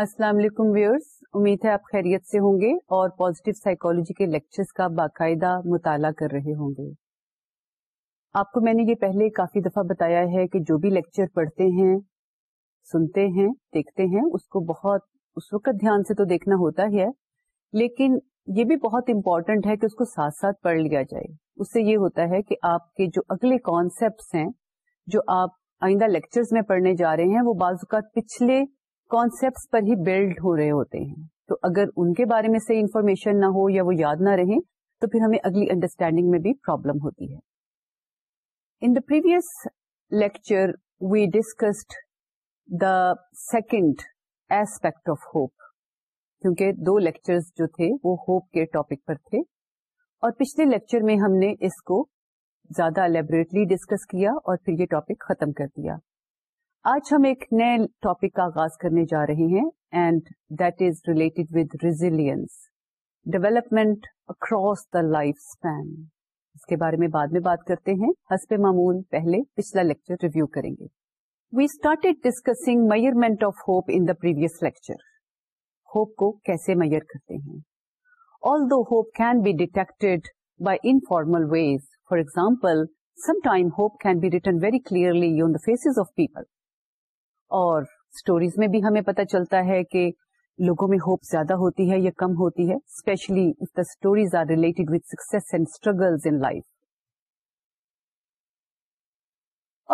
السلام علیکم ویئرس امید ہے آپ خیریت سے ہوں گے اور پازیٹیو سائیکالوجی کے لیکچرز کا باقاعدہ مطالعہ کر رہے ہوں گے آپ کو میں نے یہ پہلے کافی دفعہ بتایا ہے کہ جو بھی لیکچر پڑھتے ہیں سنتے ہیں دیکھتے ہیں اس کو بہت اس وقت دھیان سے تو دیکھنا ہوتا ہے لیکن یہ بھی بہت امپورٹنٹ ہے کہ اس کو ساتھ ساتھ پڑھ لیا جائے اس سے یہ ہوتا ہے کہ آپ کے جو اگلے کانسیپٹس ہیں جو آپ آئندہ لیکچرز میں پڑھنے جا رہے ہیں وہ بعض اوقات پچھلے کانسیپٹس پر ہی بلڈ ہو رہے ہوتے ہیں تو اگر ان کے بارے میں سے انفارمیشن نہ ہو یا وہ یاد نہ رہے تو پھر ہمیں اگلی انڈرسٹینڈنگ میں بھی پرابلم ہوتی ہے in the previous lecture we discussed the second aspect of hope کیونکہ دو لیکچرز جو تھے وہ ہوپ کے ٹاپک پر تھے اور پچھلے لیکچر میں ہم نے اس کو زیادہ الیبوریٹلی ڈسکس کیا اور پھر یہ ٹاپک ختم کر دیا آج ہم ایک نئے ٹاپک کا آغاز کرنے جا رہے ہیں and that is related with resilience development across the life span اس کے بارے میں بعد میں بات کرتے ہیں حسب معمول پہلے پچھلا لیکچر ریویو کریں گے we started discussing measurement of hope in the previous lecture hope کو کیسے میئر کرتے ہیں although hope can be detect by informal ways for example some time hope can be written very clearly on the faces of people اور stories میں بھی ہمیں پتہ چلتا ہے کہ لوگوں میں ہوپ زیادہ ہوتی ہے یا کم ہوتی ہے especially the stories are related with success and struggle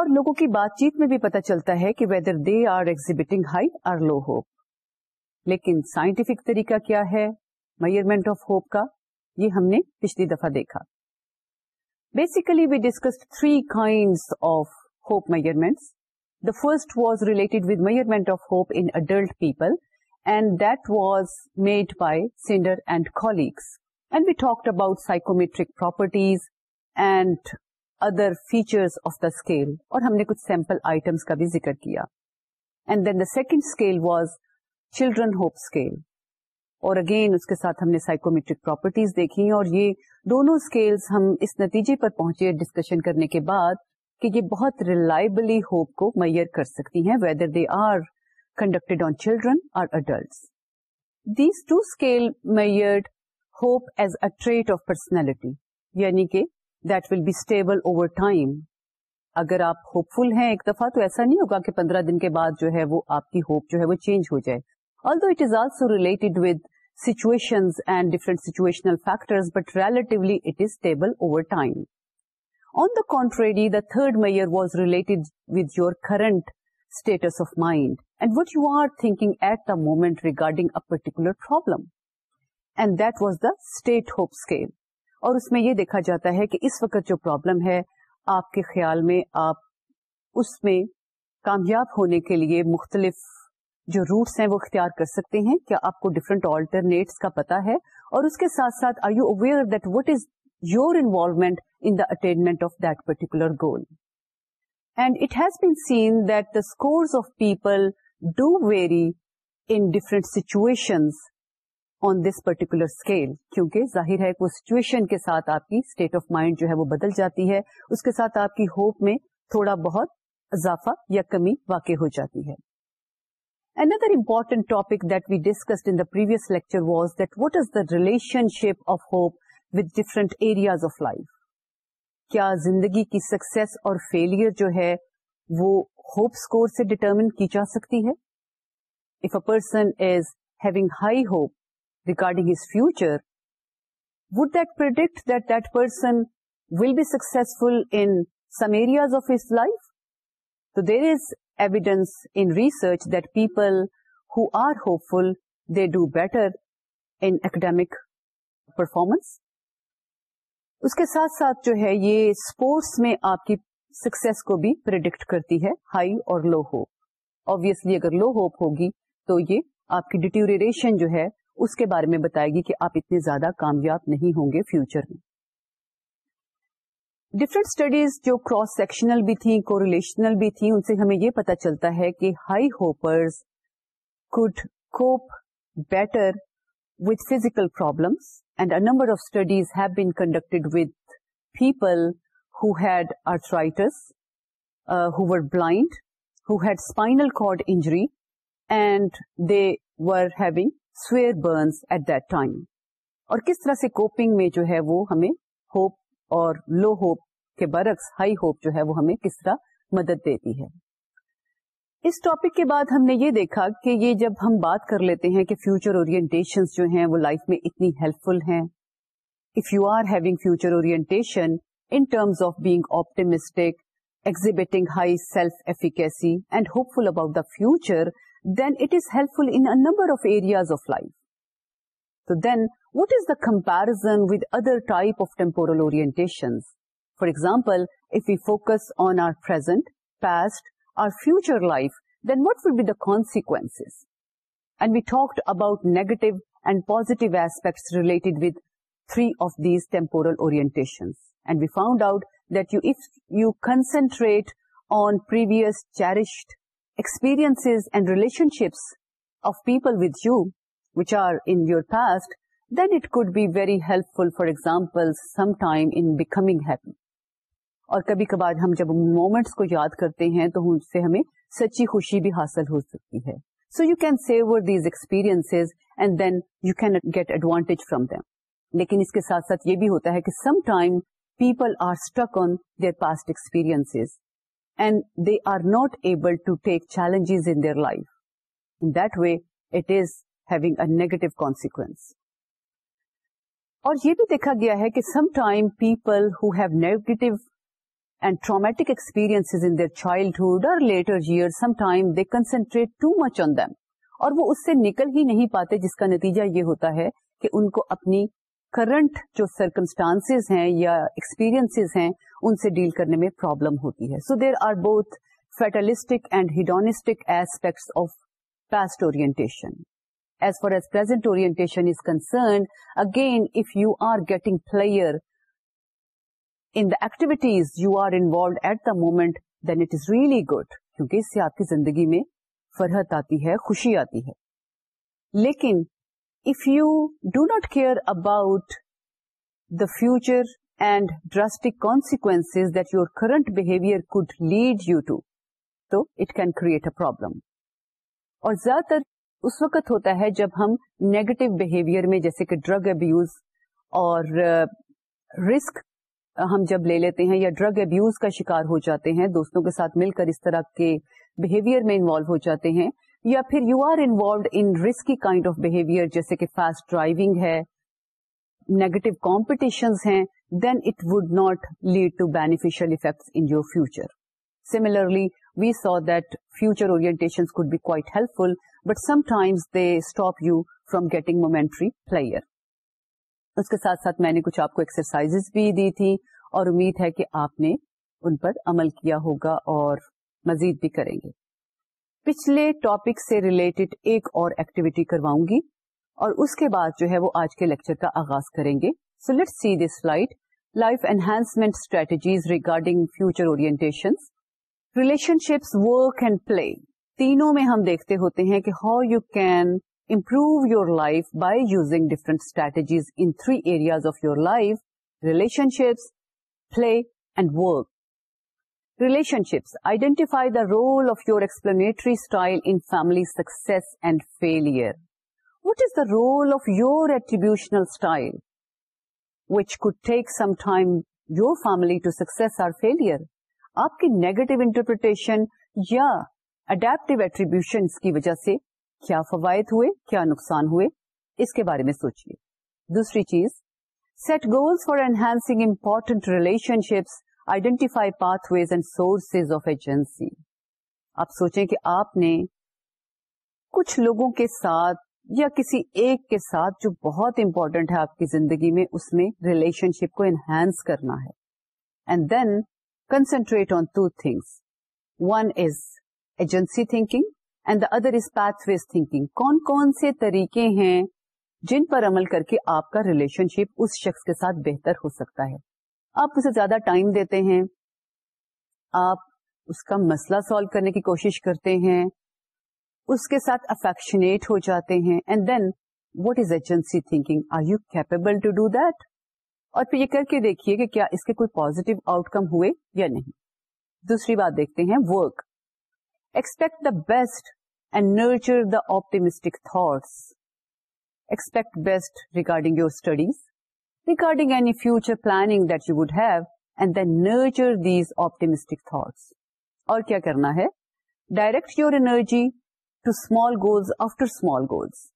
اور لوگوں کی بات چیت میں بھی پتہ چلتا ہے کہ whether they are exhibiting high or low hope لیکن سائنٹیفک طریقہ کیا ہے میئرمنٹ آف ہوپ کا یہ ہم نے پچھلی دفعہ دیکھا basically we discuss three kind of hope measurements the first was relate with measurement of hope in adult people and those made by Snyder and colleagues and we talk about psychometric properties and other features of the scale اور ہم نے کچھ sample items کا بھی ذکر کیا and then the second scale was children hope scale اور again اس کے ساتھ ہم نے سائکومیٹرک پراپرٹیز دیکھی اور یہ دونوں اسکیلس ہم اس نتیجے پر پہنچے ڈسکشن کرنے کے بعد کہ یہ بہت ریلائبلی ہوپ کو میئر کر سکتی ہیں whether they are conducted on children اور that will be stable over time اگر آپ ہوپ فل ہیں ایک دفعہ تو ایسا نہیں ہوگا کہ پندرہ دن کے بعد جو ہے وہ آپ کی ہوپ جو ہے وہ چینج ہو جائے although it is also related with and different situational factor but relatively it is stable over time on the contrary the third measure was related with your current status of mind and what you are thinking at the moment regarding a particular problem and that was the state hope scale اور اس میں یہ دیکھا جاتا ہے کہ اس وقت جو پرابلم ہے آپ کے خیال میں آپ اس میں کامیاب ہونے کے لیے مختلف جو روٹس ہیں وہ اختیار کر سکتے ہیں کیا آپ کو ڈفرنٹ آلٹرنیٹس کا پتا ہے اور اس کے ساتھ ساتھ are you aware that what is it of particular goal and it has of people do variate situation scale کیونکہ ظاہر ہے کہ سچویشن کے ساتھ آپ کی اسٹیٹ آف مائنڈ جو ہے وہ بدل جاتی ہے اس کے ساتھ آپ کی ہوپ میں تھوڑا بہت اضافہ یا کمی واقع ہو جاتی ہے and other important topic that we discuss in the previous lecture was that is the relationship of hope with different areas of life کیا زندگی کی سکسیس اور فیلئر جو ہے وہ ہوپ اسکور سے ڈیٹرمن کی جا سکتی ہے if a person is having high hope regarding his future would that predict that that person will be successful in some areas of his life تو there is evidence in research that people who are hopeful they do better in academic performance اس کے ساتھ ساتھ جو ہے یہ sports میں آپ کی سکسیس کو بھی پرڈکٹ کرتی ہے ہائی اور لو ہوپ آبیسلی اگر لو ہوپ ہوگی تو یہ آپ کی ڈیٹیوریشن جو ہے اس کے بارے میں بتائے گی کہ آپ اتنے زیادہ کامیاب نہیں ہوں گے فیوچر میں ڈفرینٹ اسٹڈیز جو کراس سیکشنل بھی تھیں کو ریلیشنل بھی تھیں ان سے ہمیں یہ پتا چلتا ہے کہ high hopers could cope better with physical problems and a number of studies conducted with people who'd arthritis who blind who had spinal cord injury and the having severe burns at time اور کس طرح سے coping میں جو ہے وہ ہمیں hope اور لو ہوپ کے برعکس ہائی ہوپ جو ہے وہ ہمیں کس طرح مدد دیتی ہے اس ٹاپک کے بعد ہم نے یہ دیکھا کہ یہ جب ہم بات کر لیتے ہیں کہ فیوچر اورینٹیشن جو ہیں وہ لائف میں اتنی ہیلپ فل ہیں if you are having future orientation in terms of being optimistic exhibiting high self efficacy and hopeful about the future then it is helpful in number of areas of life تو then what is the comparison with other type of temporal orientation for example if you focus on our present past our future life, then what will be the consequences? And we talked about negative and positive aspects related with three of these temporal orientations. And we found out that if you concentrate on previous cherished experiences and relationships of people with you, which are in your past, then it could be very helpful, for example, sometime in becoming happy. اور کبھی کبھار ہم جب moments کو یاد کرتے ہیں تو ان سے ہمیں سچی خوشی بھی حاصل ہو سکتی ہے so you can savour these experience and then you can get advantage from them لیکن اس کے ساتھ ساتھ یہ بھی ہوتا ہے کہ some time people are stuck on their past experience and they are not able to take challenges in their life in that way it is having a negative consequence اور یہ بھی دیکھا گیا ہے کہ some time people who have negative and traumatic experience in childhood are لیٹرٹریٹ too much on them اور وہ اس سے نکل ہی نہیں پاتے جس کا نتیجہ یہ ہوتا ہے کہ ان کو اپنی کرنٹ جو سرکمسٹانس ہیں یا ایکسپیرئنس ہیں ان سے ڈیل کرنے میں پرابلم ہوتی ہے so there are both fatalistic and hedonistic aspects of past orientation as far as present is concerned again if you are getting pleasure in the activities you are involved at the moment then it is really good کیونکہ اس سے آپ کی زندگی میں فرحت آتی ہے خوشی آتی ہے لیکن if you do not care about the future and drastic consequence that your current behaviour could lead you to تو it can create a problem اور زیادہ تر اس وقت ہوتا ہے جب ہم نیگیٹو بہیویئر میں جیسے کہ ڈرگ ابیوز اور رسک uh, ہم جب لے لیتے ہیں یا ڈرگ ابیوز کا شکار ہو جاتے ہیں دوستوں کے ساتھ مل کر اس طرح کے بہیویئر میں انوالو ہو جاتے ہیں یا پھر you are involved in risky kind of behaviour جیسے کہ فاسٹ ڈرائیونگ ہے نیگیٹو کمپٹیشنز ہیں then it would not lead to beneficial effects in your future similarly we saw that future aspirations could be quite helpful but sometimes they stop you from getting momentary pleasure اس کے ساتھ ساتھ میں نے کچھ آپ کو exercise بھی دی تھی اور امید ہے کہ آپ نے ان پر عمل کیا ہوگا اور مزید بھی کریں گے پچھلے ٹاپک سے ریلیٹڈ ایک اور ایکٹیویٹی کرواؤں گی اور اس کے بعد جو ہے وہ آج کے لیکچر کا آغاز کریں گے so let see this flight life enhancement strategies regarding future اور relationships work and play تینوں میں ہم دیکھتے ہوتے ہیں کہ how you can improve your life by using different strategies in three areas of your life relationships play and work relationships identify the role of your explanatory style in family success and failure what is the role of your attributional style which could take some time your family to success or fail آپ کی negative interpretation یا adaptive attribution کی وجہ سے کیا فوائد ہوئے کیا نقصان ہوئے اس کے بارے میں سوچیے دوسری چیز set goals for enhance important relationships identify pathways and sources of agency آپ سوچیں کہ آپ نے کچھ لوگوں کے ساتھ یا کسی ایک کے ساتھ جو بہت امپورٹنٹ ہے آپ کی زندگی میں اس میں ریلیشن شپ کو انہینس کرنا ہے and then concentrate on two things one is agency thinking and the other is pathways thinking کون کون سے طریقے ہیں جن پر عمل کر کے آپ کا ریلیشن شپ اس شخص کے ساتھ بہتر ہو سکتا ہے آپ اسے زیادہ ٹائم دیتے ہیں آپ اس کا مسئلہ سالو کرنے کی کوشش کرتے ہیں اس کے ساتھ افیکشنیٹ ہو جاتے ہیں and then what is agency thinking are you capable to do that اور پھر یہ کر کے دیکھیے کہ کیا اس کے کوئی پوزیٹو آؤٹ کم ہوئے یا نہیں دوسری بات دیکھتے ہیں work expect the best and nurture the optimistic thoughts expect best regarding your studies regarding nurture these optimistic اور کیا کرنا ہے direct your energy to small goals after small goals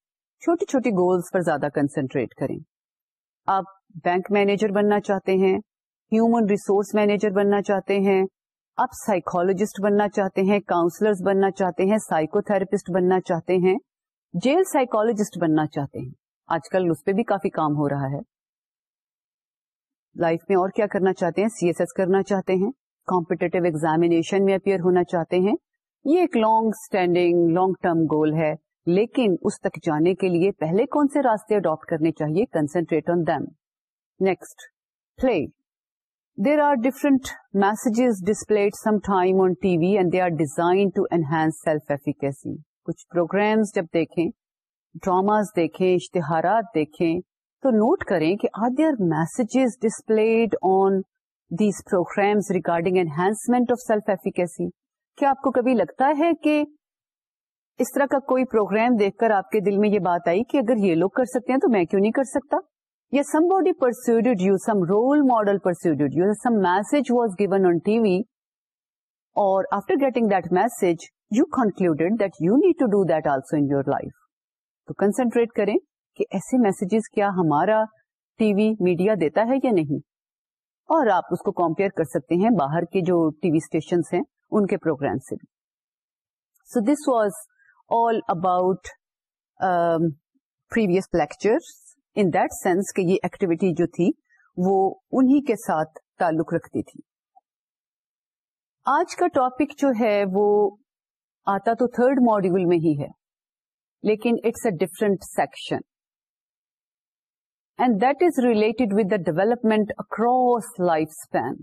چھوٹی چھوٹی گولس پر زیادہ کنسنٹریٹ کریں آپ بینک مینیجر بننا چاہتے ہیں ہیومن ریسورس مینیجر بننا چاہتے ہیں آپ سائیکولوجسٹ بننا چاہتے ہیں کاؤنسلر بننا چاہتے ہیں سائیکو تھراپسٹ بننا چاہتے ہیں جیل سائیکولوجسٹ بننا چاہتے ہیں آج کل اس پہ بھی کافی کام ہو رہا ہے لائف میں اور کیا کرنا چاہتے ہیں سی ایس ایس کرنا چاہتے ہیں کمپیٹیو ایگزامیشن میں اپیئر ہونا چاہتے ہیں یہ ایک long standing long term goal ہے لیکن اس تک جانے کے لیے پہلے کون سے راستے اڈاپٹ کرنے چاہیے concentrate on them next play there are different messages displayed some time on T V and they are designed to enhance self efficacy کچھ پروگرامز جب دیکھیں ڈراماز دیکھیں اشتہارات دیکھیں تو نوٹ کریں کہ are there messages displayed on these programmes regarding enhancement of self efficacy کیا آپ کو کبھی لگتا ہے کہ اس طرح کا کوئی پروگرام دیکھ کر آپ کے دل میں یہ بات آئی کہ اگر یہ لوگ کر سکتے ہیں تو میں کیوں نہیں کر سکتا یا somebody persuaded you some role model persuaded some message was given on T V اور after getting you concluded you need to do that also in your life تو کنسنٹریٹ کریں کہ ایسے میسجز کیا ہمارا ٹی وی میڈیا دیتا ہے یا نہیں اور آپ اس کو کمپیئر کر سکتے ہیں باہر کے جو ٹی وی اسٹیشن ہیں ان کے پروگرام سے بھی so this was all about previous lecture in that sense کہ یہ ایکٹیویٹی جو تھی وہ انہی کے ساتھ تعلق رکھتی تھی آج کا ٹاپک جو ہے وہ آتا تو تھرڈ ماڈیول میں ہی ہے لیکن it's a different section and that is related with the development across lifespan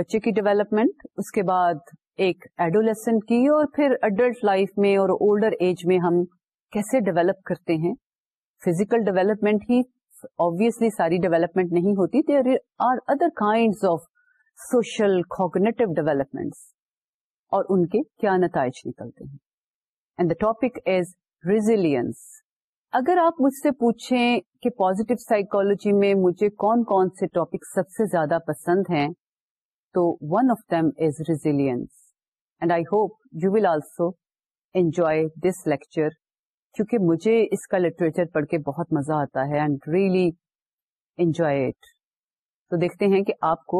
بچے کی ڈیولپمنٹ اس کے بعد ایک ایڈولیسنٹ کی اور پھر اڈلٹ لائف میں اور اولڈر ایج میں ہم کیسے ڈیولپ کرتے ہیں فزیکل ڈیولپمنٹ ہی اوبیئسلی ساری ڈیولپمنٹ نہیں ہوتی there are other kind of social cognitive سوشلپمنٹ اور ان کے کیا نتائج نکلتے ہیں and the topic is resilience اگر آپ مجھ سے پوچھیں کہ پوزیٹو سائیکولوجی میں مجھے کون کون سے ٹاپک سب سے زیادہ پسند ہیں تو one of them is resilience and I hope you will also enjoy this lecture کیونکہ مجھے اس کا لٹریچر پڑھ کے بہت مزہ آتا ہے اینڈ ریئلی انجوائے اٹ تو دیکھتے ہیں کہ آپ کو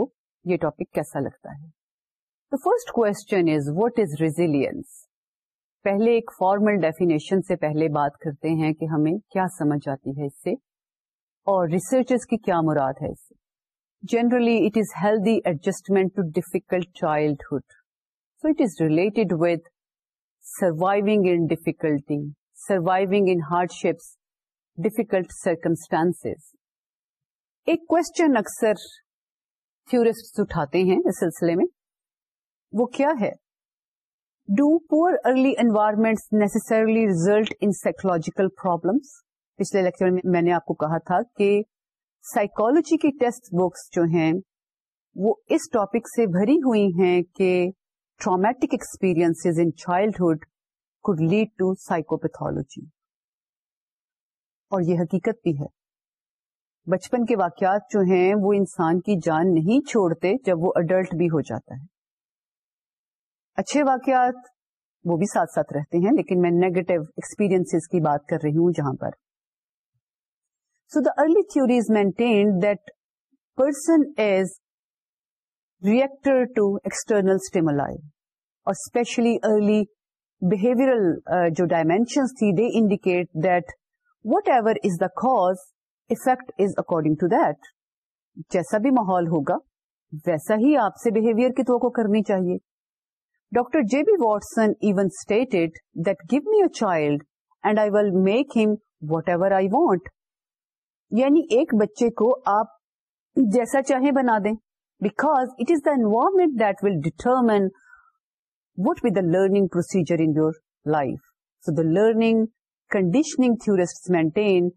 یہ ٹاپک کیسا لگتا ہے تو first question is is resilience پہلے ایک فارمل ڈیفینیشن سے پہلے بات کرتے ہیں کہ ہمیں کیا سمجھ آتی ہے اس سے اور ریسرچز کی کیا مراد ہے اس سے generally it is healthy adjustment to difficult childhood so it is related with surviving in difficulty surviving in hardships difficult circumstance ایک کوشچن اکثر تھورسٹ اٹھاتے ہیں اس سلسلے میں وہ کیا ہے do poor early environment necessarily result in psychological problems پچھلے لیکچر میں میں نے آپ کو کہا تھا کہ سائیکولوجی کی ٹیکسٹ بکس جو ہیں وہ اس ٹاپک سے بھری ہوئی ہیں کہ traumatic experience in childhood could lead to psychopathology اور یہ حقیقت بھی ہے بچپن کے واقعات جو ہیں وہ انسان کی جان نہیں چھوڑتے جب وہ اڈلٹ بھی ہو جاتا ہے اچھے واقعات وہ بھی ساتھ ساتھ رہتے ہیں لیکن میں نیگیٹو ایکسپیرینس کی بات کر رہی ہوں جہاں پر so the early theory maintained that person as reactor to external stimuli اور اسپیشلی ارلی Uh, جو ڈائمنشنس تھی they indicate that whatever is the cause is according to the بھی ماحول ہوگا ویسا ہی آپ سے کرنی چاہیے doctor J B Watson even state it give me child and I will make him whatever I want یعنی ایک بچے کو آپ جیسا چاہیں بنا دیں because it is the environment that will determine what we the learning procedure in your life so the learning conditions maintain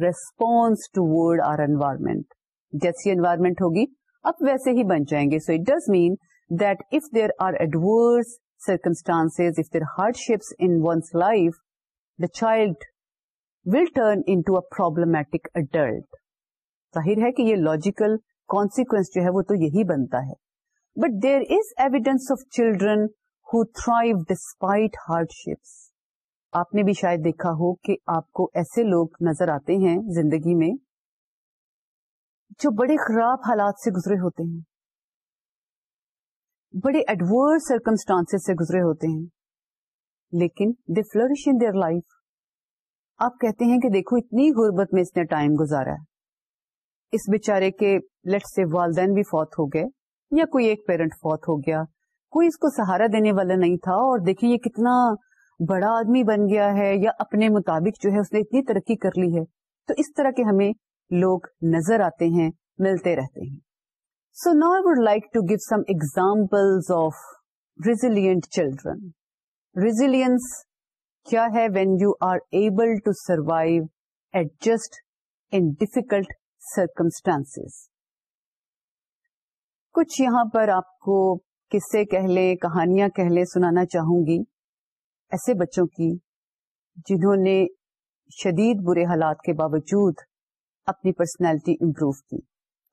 response towards our environment جیسی انوائرمنٹ ہوگی اب ویسے ہی بن جائیں گے so it does mean that if there are adverse circumstance if there hardships in one's life the child will turn in problematic adult ظاہر ہے کہ یہ لاجیکل کونسیکس جو ہے وہ تو یہی بنتا ہے but of evidence of children who hardships. آپ نے بھی شاید دیکھا ہو کہ آپ کو ایسے لوگ نظر آتے ہیں زندگی میں جو بڑے خراب حالات سے گزرے ہوتے ہیں بڑے ایڈورس سرکمسٹانس سے گزرے ہوتے ہیں لیکن they flourish in their life آپ کہتے ہیں کہ دیکھو اتنی غربت میں اس نے ٹائم گزارا اس بیچارے کے لٹ سے والدین بھی فوت ہو گئے یا کوئی ایک پیرنٹ فوت ہو گیا کوئی اس کو سہارا دینے والا نہیں تھا اور دیکھیں یہ کتنا بڑا آدمی بن گیا ہے یا اپنے مطابق جو ہے اس نے اتنی ترقی کر لی ہے تو اس طرح کے ہمیں لوگ نظر آتے ہیں ملتے رہتے ہیں سو نا I would like to give some example of resilient children resilience کیا ہے when you are able to survive adjust in difficult circumstance کچھ یہاں پر آپ کو قصے کہہ لیں کہانیاں کہہ لیں سنانا چاہوں گی ایسے بچوں کی جنہوں نے شدید برے حالات کے باوجود اپنی پرسنالٹی امپروو کی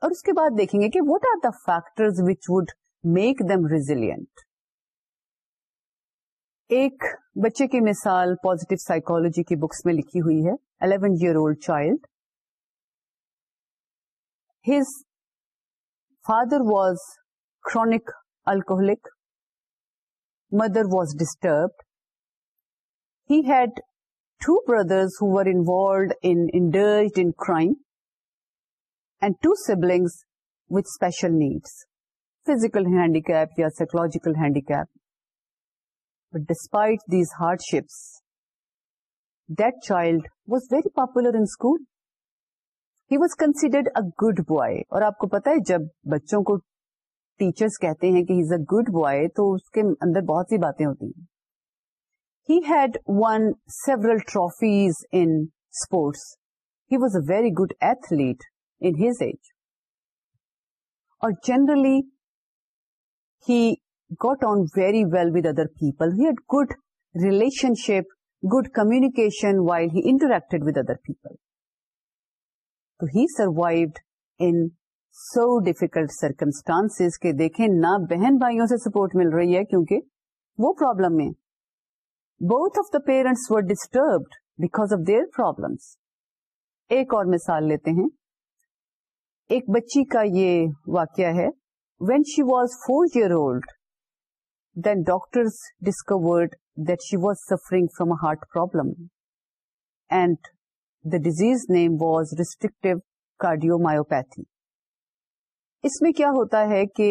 اور اس کے بعد دیکھیں گے کہ what are the factors which would make them resilient ایک بچے کی مثال پوزیٹو سائیکولوجی کی بکس میں لکھی ہوئی ہے eleven year old child his Father was chronic alcoholic. Mother was disturbed. He had two brothers who were indulged in crime, and two siblings with special needs, physical handicap or psychological handicap. But despite these hardships, that child was very popular in school. He was considered a good boy اور آپ کو پتا ہے جب بچوں کو teachers کہتے ہیں کہ he is a good boy تو اس کے اندر بہت سی باتیں ہوتی ہیں he had won several trophies in sports he was a very good athlete in his age اور generally he got on very well with other people he had good relationship good communication while he interacted with other people تو he survived in so difficult circumstance کے دیکھیں نہ بہن بھائیوں سے support مل رہی ہے کیونکہ وہ پرابلم میں both of the parents disturbed because of their problems ایک اور مثال لیتے ہیں ایک بچی کا یہ واقعہ ہے when she was four year old then doctor discovered that she was suffering from a heart problem and disease name was restrictive cardiomyopathy اس میں کیا ہوتا ہے کہ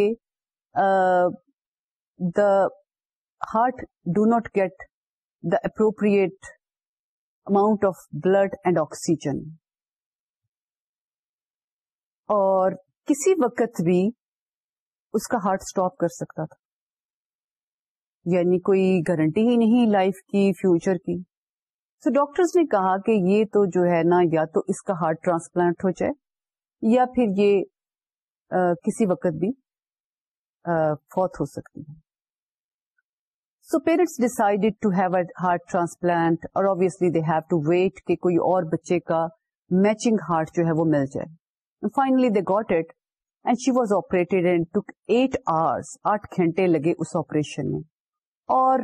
the heart do not get the appropriate amount of blood and oxygen اور کسی وقت بھی اس کا ہارٹ اسٹاپ کر سکتا تھا یعنی کوئی گارنٹی ہی نہیں لائف کی فیوچر کی سو ڈاکٹرز نے کہا کہ یہ تو جو ہے نا یا تو اس کا ہارٹ ٹرانسپلانٹ ہو جائے یا پھر یہ کسی وقت بھی فوت ہو سکتی ہے so parents decided to have a heart transplant اور دے ہیو ٹو ویٹ کہ کوئی اور بچے کا میچنگ ہارٹ جو ہے وہ مل جائے finally they got it and she was operated and took eight hours آٹھ گھنٹے لگے اس آپریشن میں اور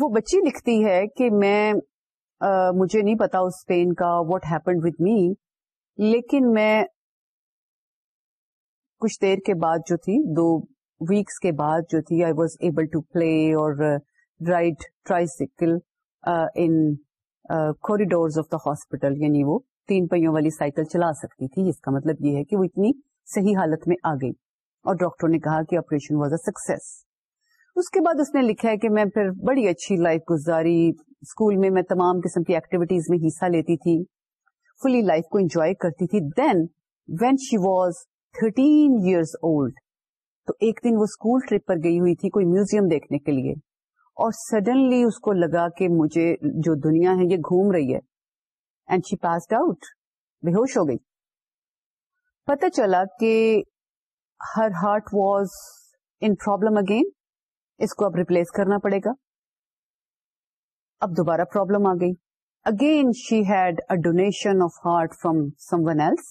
وہ بچی لکھتی ہے کہ میں مجھے نہیں پتا اس پین کا واٹ ہیپنڈ وتھ می لیکن میں کچھ دیر کے بعد جو تھی دو ویکس کے بعد جو تھی I was able to play اور ride tricycle in corridor of the hospital یعنی وہ تین پہیوں والی سائیکل چلا سکتی تھی جس کا مطلب یہ ہے کہ وہ اتنی صحیح حالت میں آ گئی اور ڈاکٹر نے کہا کہ آپریشن واز اے سکسیس اس کے بعد اس نے لکھا ہے کہ میں پھر بڑی اچھی لائف گزاری اسکول میں میں تمام قسم کی ایکٹیویٹیز میں حصہ لیتی تھی فلی لائف کو انجوائے کرتی تھی then when she was thirteen years old تو ایک دن وہ اسکول ٹرپ پر گئی ہوئی تھی کوئی میوزیم دیکھنے کے لیے اور سڈنلی اس کو لگا کہ مجھے جو دنیا ہے یہ گھوم رہی ہے اینڈ شی پاسڈ آؤٹ بے ہوش ہو گئی پتا چلا کہ her heart was in problem again اس کو اب ریپلیس کرنا پڑے گا اب دوبارہ پرابلم آ گئی again she had a donation of heart from someone else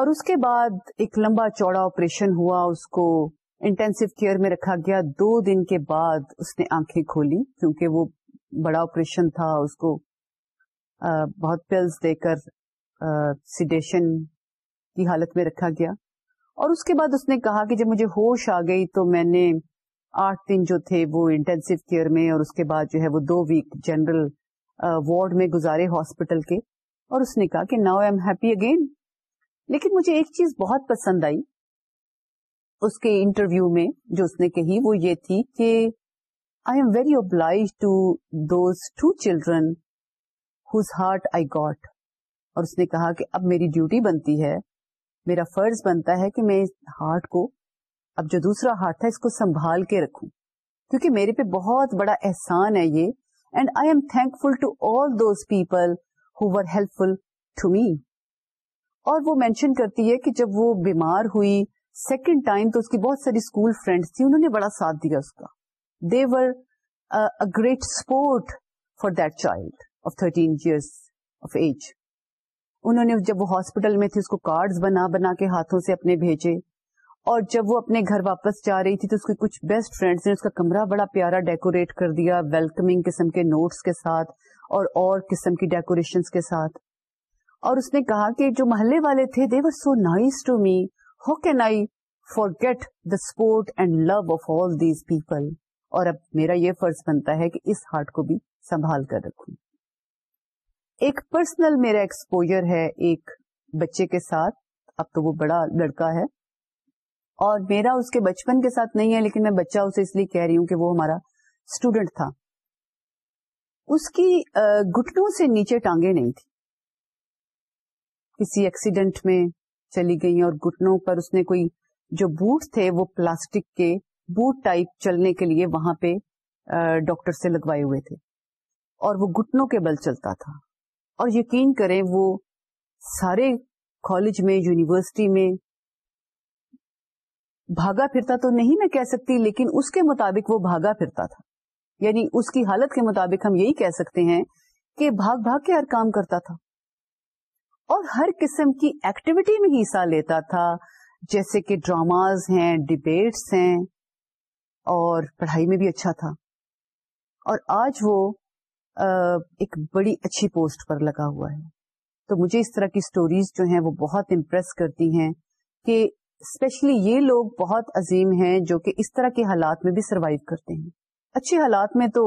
اور اس اس کے بعد ایک لمبا چوڑا آپریشن ہوا کو انٹینسو کیئر میں رکھا گیا دو دن کے بعد اس نے آنکھیں کھولی کیونکہ وہ بڑا آپریشن تھا اس کو بہت پلس دے کر سیڈیشن کی حالت میں رکھا گیا اور اس کے بعد اس نے کہا کہ جب مجھے ہوش آ گئی تو میں نے آٹھ دن جو تھے وہ انٹینسو کیئر میں اور اس کے بعد جو ہے وہ دو ویک جنرل وارڈ میں گزارے ہاسپٹل کے اور اس نے کہا کہ now I am happy again لیکن مجھے ایک چیز بہت پسند آئی اس کے انٹرویو میں جو اس نے کہی وہ یہ تھی کہ I am very obliged to those two children whose heart I got اور اس نے کہا کہ اب میری ڈیوٹی بنتی ہے میرا فرض بنتا ہے کہ میں اس ہارٹ کو اب جو دوسرا ہاتھ تھا اس کو سنبھال کے رکھوں کیونکہ میرے پہ بہت بڑا احسان ہے یہ and I am thankful to all those people who were helpful to me اور وہ مینشن کرتی ہے کہ جب وہ بیمار ہوئی سیکنڈ ٹائم تو اس کی بہت ساری اسکول فرینڈس تھی انہوں نے بڑا ساتھ دیا اس کا they were great support for that child of thirteen years of age انہوں نے جب وہ ہاسپٹل میں تھے اس کو کارڈ بنا بنا کے ہاتھوں سے اپنے بھیجے اور جب وہ اپنے گھر واپس جا رہی تھی تو اس کے کچھ بیسٹ فرینڈس نے اس کا کمرہ بڑا پیارا ڈیکوریٹ کر دیا ویلکمنگ قسم کے نوٹس کے ساتھ اور اور قسم کی ڈیکوریشن کے ساتھ اور اس نے کہا کہ جو محلے والے تھے they were so nice to me who can I forget the support and love of all these people اور اب میرا یہ فرض بنتا ہے کہ اس ہارٹ کو بھی سنبھال کر رکھوں ایک پرسنل میرا ایکسپوجر ہے ایک بچے کے ساتھ اب تو وہ بڑا لڑکا ہے اور میرا اس کے بچپن کے ساتھ نہیں ہے لیکن میں بچہ اسے اس لیے کہہ رہی ہوں کہ وہ ہمارا اسٹوڈینٹ تھا اس کی گٹنوں سے نیچے ٹانگے نہیں تھی کسی ایکسیڈنٹ میں چلی گئی اور گٹنوں پر اس نے کوئی جو بوٹ تھے وہ پلاسٹک کے بوٹ ٹائپ چلنے کے لیے وہاں پہ ڈاکٹر سے لگوائے ہوئے تھے اور وہ گٹنوں کے بل چلتا تھا اور یقین کریں وہ سارے کالج میں یونیورسٹی میں بھاگا پھرتا تو نہیں میں کہہ سکتی لیکن اس کے مطابق وہ بھاگا پھرتا تھا یعنی اس کی حالت کے مطابق ہم یہی کہہ سکتے ہیں کہ بھاگ بھاگ کے ہر کام کرتا تھا اور ہر قسم کی ایکٹیویٹی میں حصہ لیتا تھا جیسے کہ ڈراماز ہیں ڈبیٹس ہیں اور پڑھائی میں بھی اچھا تھا اور آج وہ ایک بڑی اچھی پوسٹ پر لگا ہوا ہے تو مجھے اس طرح کی سٹوریز جو ہیں وہ بہت امپریس کرتی ہیں کہ اسپیشلی یہ لوگ بہت عظیم ہیں جو کہ اس طرح کے حالات میں بھی سروائو کرتے ہیں اچھے حالات میں تو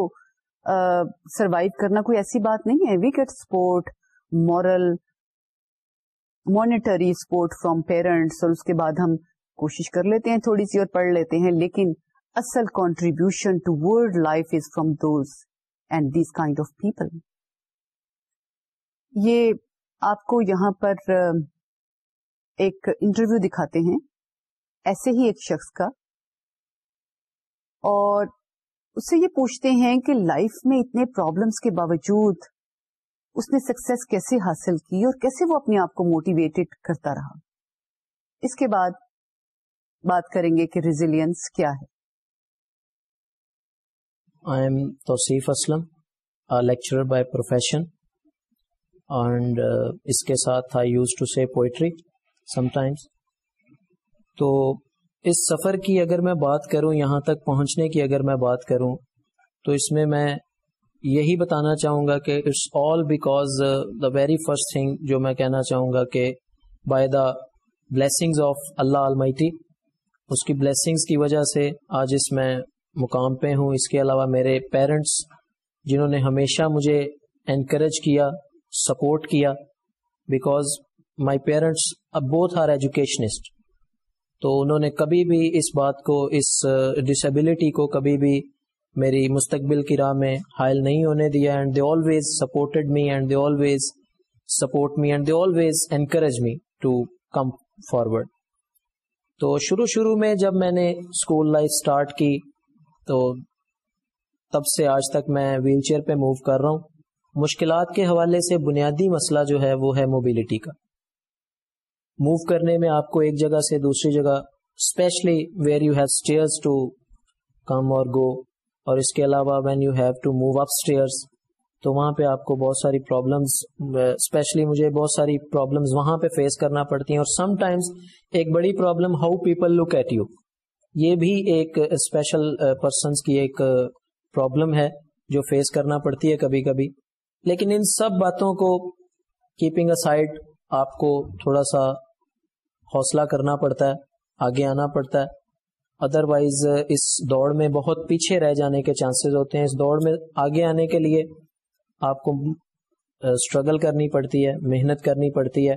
سروائو کرنا کوئی ایسی بات نہیں ہے Venkat support moral monetary support from parents اور اس کے بعد ہم کوشش کر لیتے ہیں تھوڑی سی اور پڑھ لیتے ہیں لیکن اصل contribution to world life is from those and these kind of people یہ آپ کو یہاں پر ایک انٹرویو دکھاتے ہیں ایسے ہی ایک شخص کا اور اس سے یہ پوچھتے ہیں کہ لائف میں اتنے پرابلمس کے باوجود اس نے سکسیس کیسے حاصل کی اور کیسے وہ اپنے آپ کو موٹیویٹڈ کرتا رہا اس کے بعد بات کریں گے کہ ریزیلینس کیا ہے I am Tauseef Aslam lecturer by profession and اس کے ساتھ I use to say poetry sometimes تو اس سفر کی اگر میں بات کروں یہاں تک پہنچنے کی اگر میں بات کروں تو اس میں میں یہی بتانا چاہوں گا کہ it's all because the very first thing جو میں کہنا چاہوں گا کہ by the blessings of Allah Almighty اس کی بلیسنگز کی وجہ سے آج اس میں مقام پہ ہوں اس کے علاوہ میرے پیرنٹس جنہوں نے ہمیشہ مجھے انکریج کیا سپورٹ کیا بیکاز مائی پیرنٹس اب بہت ہار ایجوکیشنسٹ تو انہوں نے کبھی بھی اس بات کو اس ڈسیبلٹی uh, کو کبھی بھی میری مستقبل کی راہ میں حائل نہیں ہونے دیا and they always supported me and they always support me and they always encourage me to come forward تو شروع شروع میں جب میں نے اسکول لائف اسٹارٹ کی تو تب سے آج تک میں ویل چیئر پہ موو کر رہا ہوں مشکلات کے حوالے سے بنیادی مسئلہ جو ہے وہ ہے موبیلٹی کا موو کرنے میں آپ کو ایک جگہ سے دوسری جگہ especially where you have stair to come اور گو اور اس کے علاوہ when you have to move up stairs تو وہاں پہ آپ کو بہت ساری پرابلمس اسپیشلی مجھے بہت ساری پرابلمس وہاں پہ فیس کرنا پڑتی ہیں اور سم ٹائمس ایک بڑی problem how people look at you یہ بھی ایک اسپیشل پرسنس uh, کی ایک پرابلم uh, ہے جو فیس کرنا پڑتی ہے کبھی کبھی لیکن ان سب باتوں کو کیپنگ اے سائڈ آپ کو تھوڑا سا حوصلہ کرنا پڑتا ہے آگے آنا پڑتا ہے ادروائز اس دوڑ میں بہت پیچھے رہ جانے کے چانسز ہوتے ہیں اس دوڑ میں آگے آنے کے لیے آپ کو اسٹرگل کرنی پڑتی ہے محنت کرنی پڑتی ہے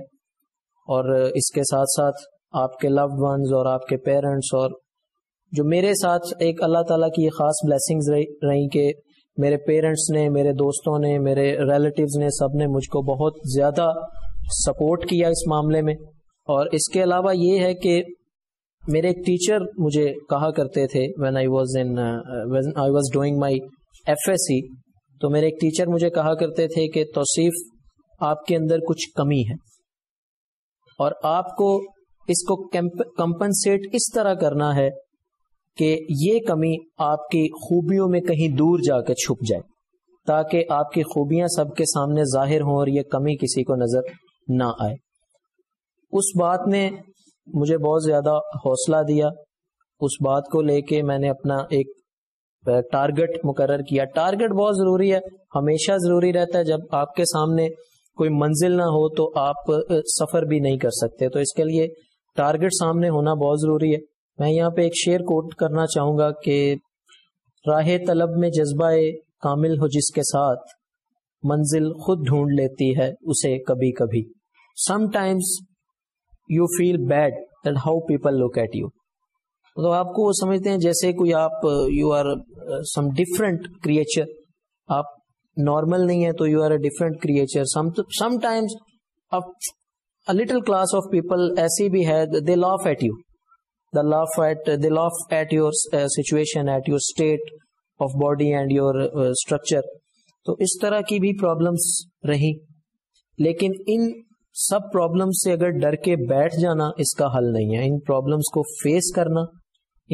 اور اس کے ساتھ ساتھ آپ کے لو ونز اور آپ کے پیرنٹس اور جو میرے ساتھ ایک اللہ تعالیٰ کی خاص بلیسنگز رہی کہ میرے پیرنٹس نے میرے دوستوں نے میرے ریلیٹیوز نے سب نے مجھ کو بہت زیادہ سپورٹ کیا اس معاملے میں اور اس کے علاوہ یہ ہے کہ میرے ایک ٹیچر مجھے کہا کرتے تھے when I was in I was doing my F S C تو میرے ایک ٹیچر مجھے کہا کرتے تھے کہ توصیف آپ کے اندر کچھ کمی ہے اور آپ کو اس کو کمپنسیٹ اس طرح کرنا ہے کہ یہ کمی آپ کی خوبیوں میں کہیں دور جا کے چھپ جائے تاکہ آپ کی خوبیاں سب کے سامنے ظاہر ہوں اور یہ کمی کسی کو نظر نہ آئے اس بات نے مجھے بہت زیادہ حوصلہ دیا اس بات کو لے کے میں نے اپنا ایک ٹارگٹ مقرر کیا ٹارگٹ بہت ضروری ہے ہمیشہ ضروری رہتا ہے جب آپ کے سامنے کوئی منزل نہ ہو تو آپ سفر بھی نہیں کر سکتے تو اس کے لیے ٹارگٹ سامنے ہونا بہت ضروری ہے میں یہاں پہ ایک شیئر کوٹ کرنا چاہوں گا کہ راہ طلب میں جذبہ کامل ہو جس کے ساتھ منزل خود ڈھونڈ لیتی ہے اسے کبھی کبھی sometimes you feel bad that how people look at you تو آپ کو وہ سمجھتے ہیں جیسے کوئی آپ you are some different creature آپ نارمل نہیں ہے تو you are a different creature sometimes little class of people ایسی بھی ہے they laugh at you the laugh at they laugh at your situation at your state of body and your structure تو اس طرح کی بھی پرابلمس رہی لیکن ان سب پرابلم سے اگر ڈر کے بیٹھ جانا اس کا حل نہیں ہے ان پرابلمس کو فیس کرنا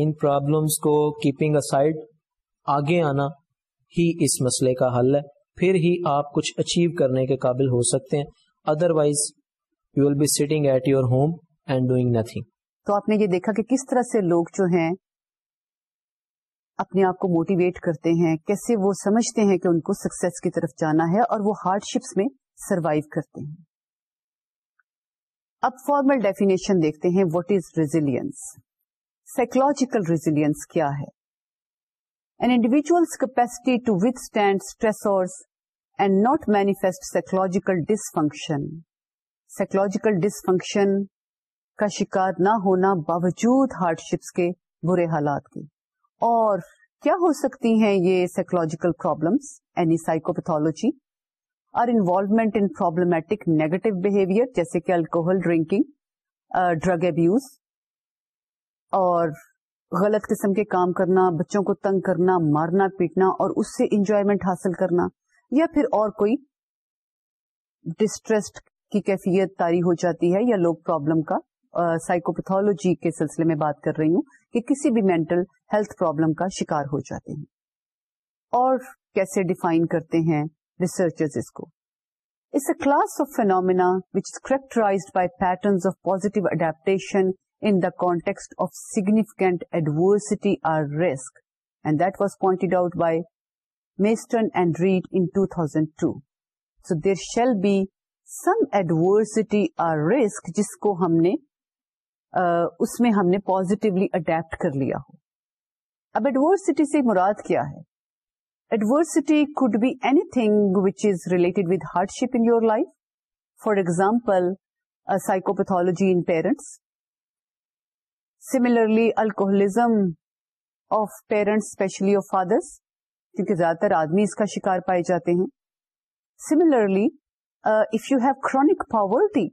ان پرابلمس کو کیپنگ اسائڈ آگے آنا ہی اس مسئلے کا حل ہے پھر ہی آپ کچھ اچیو کرنے کے قابل ہو سکتے ہیں otherwise you will be sitting at your home and doing nothing تو آپ نے یہ دیکھا کہ کس طرح سے لوگ جو ہیں اپنے آپ کو موٹیویٹ کرتے ہیں کیسے وہ سمجھتے ہیں کہ ان کو سکسیس کی طرف جانا ہے اور وہ ہارڈ شپس میں سروائو کرتے ہیں اب فارمل ڈیفینیشن دیکھتے ہیں what is resilience psychological resilience کیا ہے an capacity to withstand stressors and not manifest psychological dysfunction psychological function کا شکار نہ ہونا باوجود ہارڈ شپس کے برے حالات کے اور کیا ہو سکتی ہیں یہ سائیکولوجیکل پرابلمس اینی سائیکوپیتھولوجی اور involvement in problematic negative behaviour جیسے کہ الکوہل ڈرنکنگ ڈرگ ابیوز اور غلط قسم کے کام کرنا بچوں کو تنگ کرنا مارنا پیٹنا اور اس سے انجوائےمنٹ حاصل کرنا یا پھر اور کوئی ڈسٹرسڈ کی کیفیت تاری ہو جاتی ہے یا لوگ پرابلم کا سائیکوپیتھولوجی uh, کے سلسلے میں بات کر رہی ہوں کہ کسی بھی مینٹل ہیلتھ پرابلم کا شکار ہو جاتے ہیں اور کیسے ڈیفائن کرتے ہیں اس کو ہم نے اڈیپٹ کر لیا ہو اب ایڈورسٹی سے مراد کیا ہے adversity could be anything which is related with hardship in your life for example parents. In parents similarly alcoholism of parents especially کیونکہ زیادہ تر آدمی اس کا شکار پائے جاتے ہیں similarly if you have chronic poverty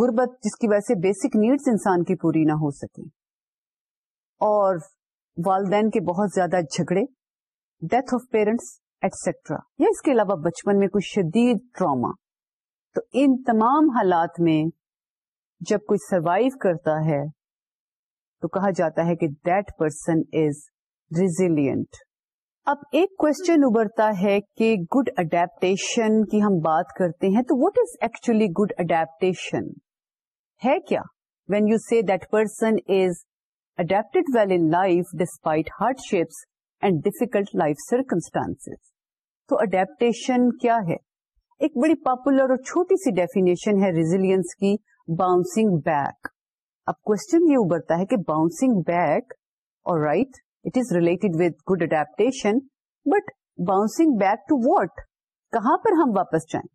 غربت جس کی وجہ سے بیسک نیڈس انسان کی پوری نہ ہو سکے اور والدین کے بہت زیادہ جھگڑے ڈیتھ آف پیرنٹس ایٹسٹرا یا اس کے علاوہ بچپن میں کوئی شدید ٹراما تو ان تمام حالات میں جب کوئی سروائو کرتا ہے تو کہا جاتا ہے کہ دیٹ پرسن از ریزیلینٹ اب ایک کوشچن ابھرتا ہے کہ گڈ اڈیپٹیشن کی ہم بات کرتے ہیں تو what is actually good adaptation ہے کیا when you see that person is adapted well in life despite hardships and difficult life circumstance تو اڈیپٹیشن کیا ہے ایک بڑی پاپولر اور چھوٹی سی ڈیفینیشن ہے ریزیلینس کی باؤنسنگ بیک اب کوشچن یہ ابھرتا ہے کہ باؤنسنگ بیک اور right it is related with good adaptation but bouncing back to what کہاں پر ہم واپس جائیں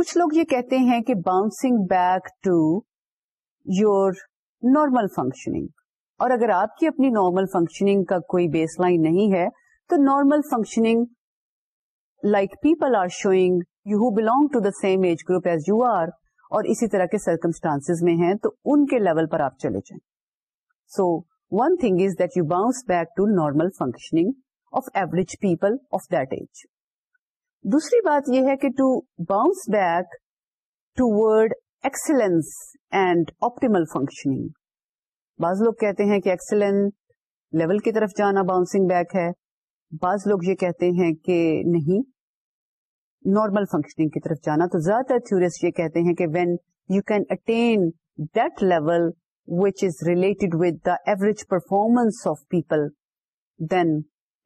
کچھ لوگ یہ کہتے ہیں کہ bouncing back to your normal functioning اور اگر آپ کی اپنی نارمل فنکشننگ کا کوئی بیس لائن نہیں ہے تو normal functioning like people are showing you who belong to the same age group as you are اور اسی طرح کے سرکمسٹانس میں ہیں تو ان کے لیول پر آپ چلے جائیں so one thing is that you bounce back to normal functioning of average people of that age دوسری بات یہ ہے کہ to bounce back toward excellence and optimal functioning بعض لوگ کہتے ہیں کہ ایکسلنٹ لیول کی طرف جانا باؤنسنگ بیک ہے بعض لوگ یہ کہتے ہیں کہ نہیں نارمل فنکشننگ کی طرف جانا تو زیادہ تر تھورسٹ یہ کہتے ہیں کہ when you can attain that level which is related with the average performance of people then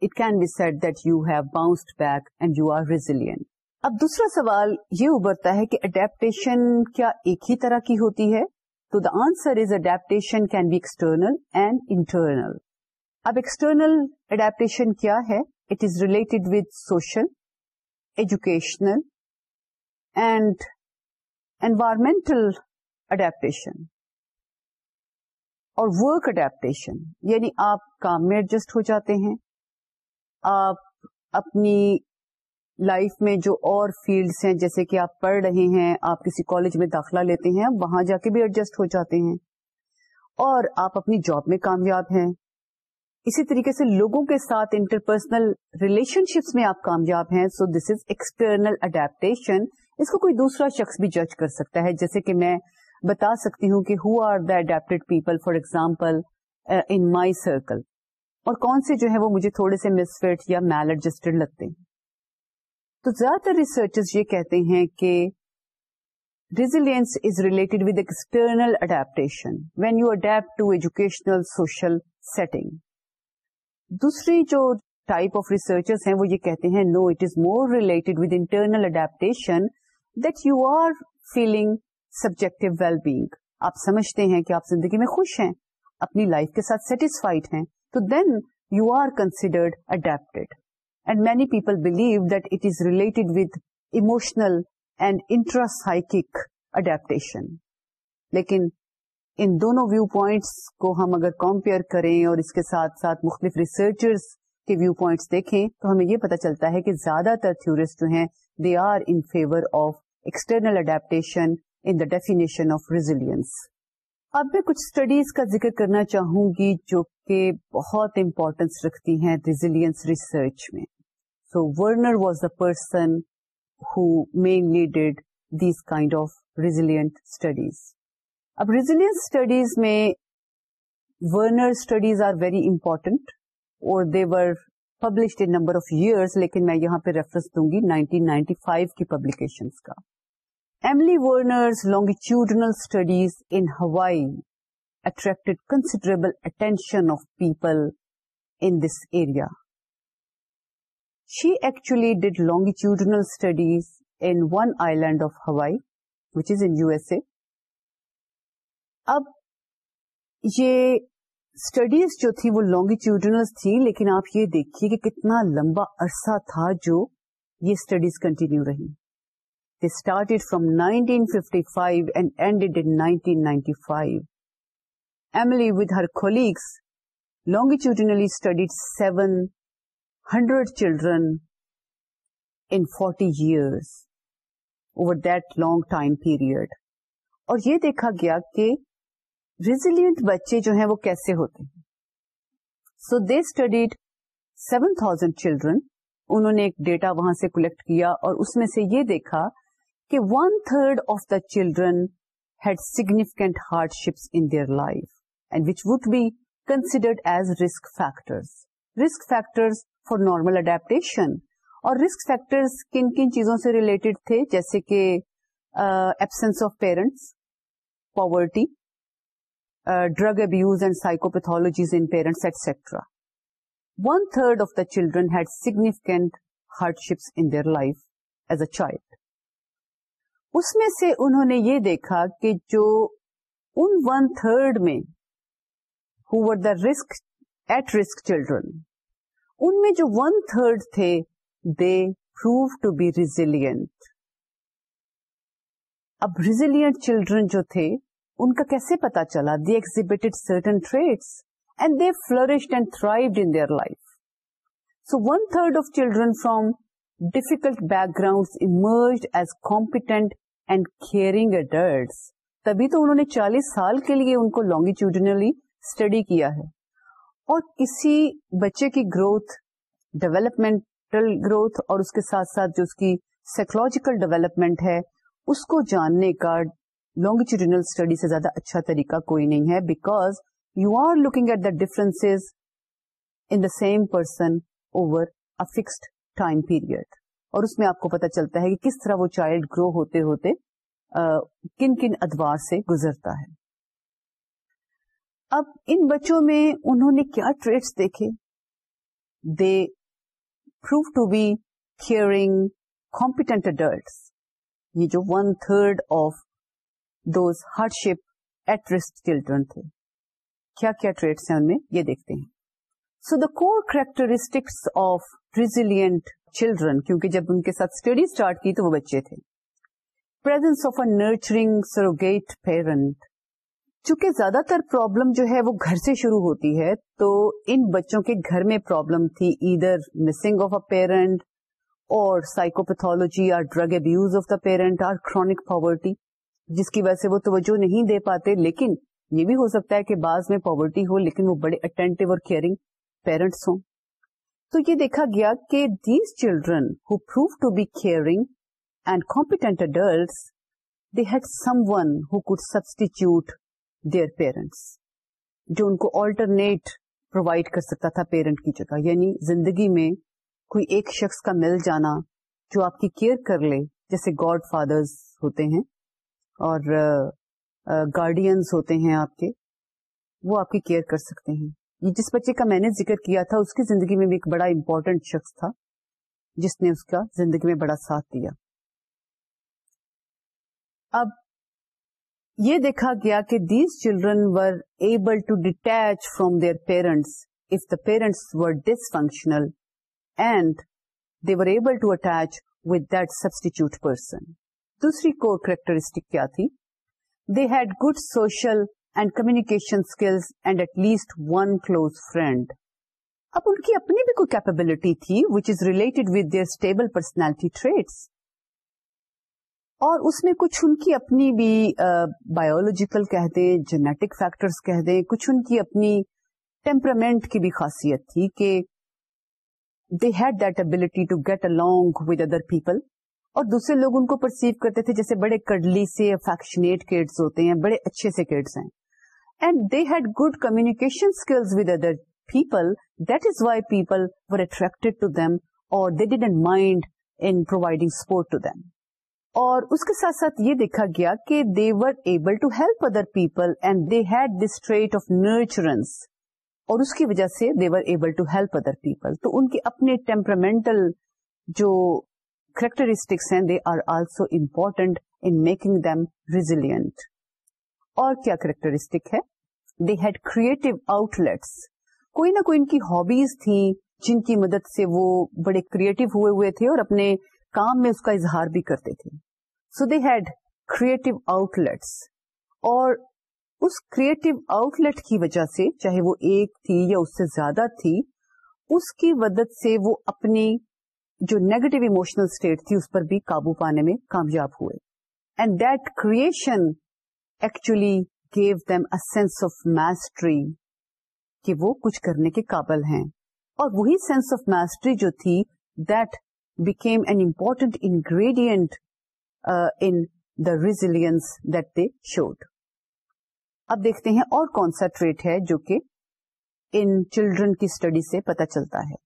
it can be said that you have bounced back and you are resilient اب دوسرا سوال یہ ابھرتا ہے کہ اڈیپٹیشن کیا ایک ہی طرح کی ہوتی ہے تو the answer is adaptation can be external and internal اب ایکسٹرنل اڈیپٹیشن کیا ہے it is related with social educational and environmental adaptation اور ورک اڈیپٹیشن یعنی آپ کام میں ایڈجسٹ ہو جاتے ہیں آپ اپنی لائف میں جو اور فیلڈس ہیں جیسے کہ آپ پڑھ رہے ہیں آپ کسی کالج میں داخلہ لیتے ہیں وہاں جا کے بھی ایڈجسٹ ہو جاتے ہیں اور آپ اپنی جاب میں کامیاب ہیں اسی طریقے سے لوگوں کے ساتھ انٹرپرسنل ریلیشن شپس میں آپ کامیاب ہیں so this is external adaptation اس کو کوئی دوسرا شخص بھی جج کر سکتا ہے جیسے کہ میں بتا سکتی ہوں کہ who are the adapted people for example in my circle اور کون سے جو ہے وہ مجھے تھوڑے سے مسفٹ یا میل ایڈجسٹڈ لگتے ہیں تو زیادہ تر ریسرچر یہ کہتے ہیں کہ resilience is related with external adaptation when you adapt to educational social setting دوسری جو ٹائپ آف ریسرچرز ہیں وہ یہ کہتے ہیں no it is more related with internal adaptation that you are feeling subjective well being آپ سمجھتے ہیں کہ آپ زندگی میں خوش ہیں اپنی لائف کے ساتھ سیٹسفائڈ ہیں تو then you are considered adapted and many people believe that it is related with emotional and intrapsychic adaptation لیکن ان دونوں ویو پوائنٹس کو ہم اگر کمپیئر کریں اور اس کے ساتھ مختلف ریسرچرس کے ویو پوائنٹس دیکھیں تو ہمیں یہ پتا چلتا ہے کہ زیادہ تر تھورسٹ جو ہیں they are in favour of external adaptation in the definition of resilience اب میں کچھ اسٹڈیز کا ذکر کرنا چاہوں گی جو کہ بہت امپورٹینس رکھتی ہیں ریزیلینس ریسرچ میں so Werner was the person who main leaded these kind of resilient studies اب ریزیلینٹ اسٹڈیز میں پبلشڈ نمبر آف یئرز لیکن میں یہاں پہ ریفرنس دوں گی نائنٹین نائنٹی فائیو کی پبلیکیشنس کا Emily Werner's longitudinal studies in Hawaii attract considerable attention of people in this area she actually did longitudinal and of Hawaii was in U S A اب یہ studies جو تھی وہ longitudinal تھی لیکن آپ یہ دیکھیے کتنا لمبا عرصہ تھا جو یہ studies continue started from nineteen sixties longitudinally seven hundred children in forty years over that long time period اور یہ دیکھا گیا کہ ریزیلینٹ بچے جو ہیں وہ کیسے ہوتے ہیں so they studied seven thousand children انہوں نے ایک ڈیٹا وہاں سے کلیکٹ کیا اور اس میں سے یہ دیکھا کہ one third of the children had significant hardships in their life and which would be considered as risk factors risk factors for normal adaptation اور رسک فیکٹر کن کن چیزوں سے ریلیٹڈ تھے جیسے کہ absence of parents poverty drug abuse and psychopathologies in parents etcetera one third of the children had significant hardships in life as a child اس میں سے انہوں نے یہ دیکھا کہ جو ان ون تھرڈ میں who were the risk at risk children ان میں جو ون تھرڈ تھے they prove to be resilient اب ریزیلینٹ چلڈرن جو تھے ان کا کیسے پتا چلا they exhibited certain traits and they flourished and thrived in their life so one third of children from difficult background emerge as competent and caring adults تبھی تو انہوں نے چالیس سال کے لیے ان کو لانگیٹیوڈنلی اسٹڈی کیا ہے اور کسی بچے کی گروتھ ڈیولپمنٹل گروتھ اور اس کے ساتھ ساتھ جو اس کی سائکولوجیکل ڈیولپمنٹ ہے اس کو جاننے کا لانگیٹیل اسٹڈی سے زیادہ اچھا طریقہ کوئی نہیں ہے because you are looking at the difference in the same person over a fixed time period اور اس میں آپ کو پتا چلتا ہے کہ کس طرح وہ چائلڈ گرو ہوتے ہوتے کن کن ادوار سے گزرتا ہے اب ان بچوں میں انہوں نے کیا ٹریٹس دیکھے they prove to be caring competent adults یہ جو one third of those hardship at risk children تھے کیا کیا ٹریٹس ہیں ان میں یہ دیکھتے ہیں so the core characteristics of resilient children کیونکہ جب ان کے ساتھ اسٹڈی اسٹارٹ کی تو وہ بچے تھے presence of a nurturing surrogate parent چونکہ زیادہ تر پرابلم جو ہے وہ گھر سے شروع ہوتی ہے تو ان بچوں کے گھر میں پرابلم تھی either missing of a parent اور سائیکوپیتھولوجی اور drug abuse of the parent اور کرونک پاورٹی جس کی وجہ سے وہ توجہ نہیں دے پاتے لیکن یہ بھی ہو سکتا ہے کہ بعض میں پاورٹی ہو لیکن وہ بڑے اٹینٹیو اور کیئرنگ پیرنٹس ہوں تو یہ دیکھا گیا کہ these children who prove to be caring and competent adults they had someone who could substitute their parents جو ان کو آلٹرنیٹ پرووائڈ کر سکتا تھا پیرنٹ کی جگہ یعنی زندگی میں کوئی ایک شخص کا مل جانا جو آپ کی کیئر کر لے جیسے گاڈ فادرز ہوتے ہیں اور گارڈینس ہوتے ہیں آپ کے وہ آپ کی کیئر کر سکتے ہیں یہ جس بچے کا میں نے ذکر کیا تھا اس کی زندگی میں بھی ایک بڑا امپورٹینٹ شخص تھا جس نے اس کا زندگی میں بڑا ساتھ دیا اب یہ دیکھا گیا کہ these children were able to detach from their parents if the parents were dysfunctional and were able to attach with that substitute person دوسری کریکٹرسٹک کیا تھی they had good social and communication skills and at least one close friend اب ان کی اپنی بھی کوئی capability تھی which is related with their stable personality traits اور اس میں کچھ ان کی اپنی بھی بایولوجیکل کہہ دیں جینیٹک فیکٹرس کہہ دیں کچھ ان کی اپنی ٹیمپرامنٹ کی بھی خاصیت تھی کہ they had that ability to get along with other people اور دوسرے لوگ ان کو پرسیو کرتے تھے جیسے بڑے کڈلی سے افیکشنیٹ کیڈس ہوتے ہیں بڑے اچھے سے کیڈس ہیں and they had good communication skills with other people that is why people were attract to them اور they didn't mind in providing support to them اور اس کے ساتھ ساتھ یہ دیکھا گیا کہ they were able to help other people and they had this trait of اور اس کی وجہ سے they were able to help other people تو ان کے اپنے ٹیمپرامینٹل جو کریکٹرسٹکس ہیں they are also important in making them resilient اور کیا کریکٹرسٹک ہے they had creative outlets کوئی نہ کوئی ان کی ہابیز تھیں جن کی مدد سے وہ بڑے کریٹو ہوئے ہوئے تھے اور اپنے کام میں اس کا اظہار بھی کرتے تھے so they had creative outlets اور اس کریٹو آؤٹ لیٹ کی وجہ سے چاہے وہ ایک تھی یا اس سے زیادہ تھی اس کی مدد سے وہ اپنی جو نیگیٹو ایموشنل اسٹیٹ تھی اس پر بھی قابو پانے میں کامیاب ہوئے and that creation actually gave them a sense of mastery کہ وہ کچھ کرنے کے قابل ہیں اور وہی سینس آف میسٹری جو تھی that became an important ingredient uh, in the resilience that they showed. اب دیکھتے ہیں اور کون سا ٹریٹ ہے جو کہ ان چلڈرن کی اسٹڈی سے پتا چلتا ہے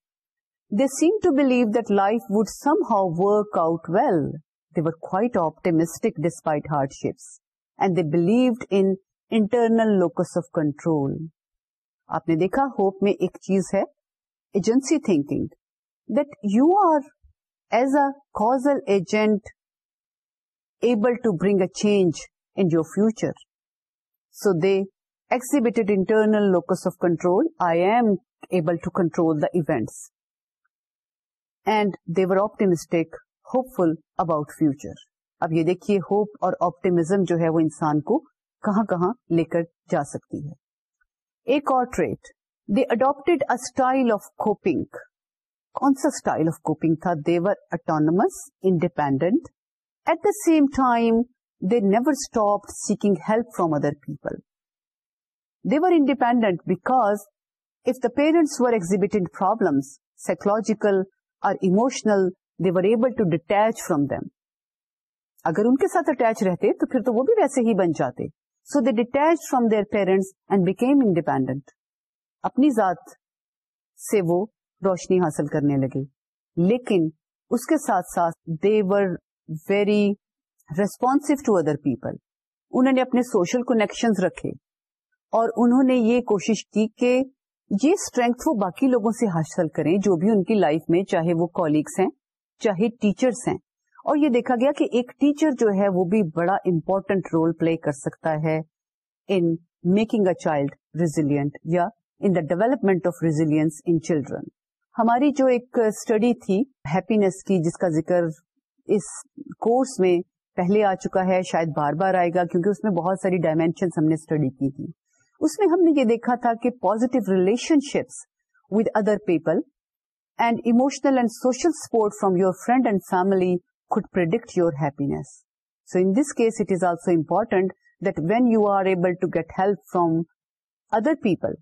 they seem to believe that life would some how work out well they were quite optimistic despite hardships and they believed internal locus of control آپ نے دیکھا ہوپ میں ایک چیز ہے agency thinking that you are as a causal agent able to bring a change in future so the exhibit internal locus of control I am able to events and they were optimistic hopeful about future اب یہ دیکھیے hope اور optimism جو ہے وہ انسان کو کہاں کہاں لے کر جا سکتی ہے ایک آرٹریٹ they adapt a style of coping کون سا اسٹائل آف کوپنگ تھا they were at once independent at the same time they never stop seeking help from other people they were independent because if the parents were exhibiting problem psychological اور emotional they were able to detach from them اگر ان کے ساتھ attach رہتے تو پھر تو وہ بھی ویسے ہی بن جاتے so they detach from their parents and became independent اپنی ذات سے وہ روشنی حاصل کرنے لگی لیکن اس کے ساتھ ساتھ they were very responsive to other people انہوں نے اپنے سوشل کونیکشن رکھے اور انہوں نے یہ کوشش کی کہ یہ اسٹرینتھ وہ باقی لوگوں سے حاصل کریں جو بھی ان کی لائف میں چاہے وہ کولیگس ہیں چاہے ٹیچرس ہیں اور یہ دیکھا گیا کہ ایک ٹیچر جو ہے وہ بھی بڑا امپورٹینٹ رول پلے کر سکتا ہے in making a child resilient یا in the development of resilience in children ہماری جو ایک اسٹڈی تھی ہیپینس کی جس کا ذکر اس کورس میں پہلے آ چکا ہے شاید بار بار آئے گا کیونکہ اس میں بہت ساری ڈائمینشن ہم نے اسٹڈی کی تھی اس میں ہم نے یہ دیکھا تھا کہ positive relationships with other people and emotional and social support from your friend and family could predict your happiness so in this case it is also important that when you are able to get help from other people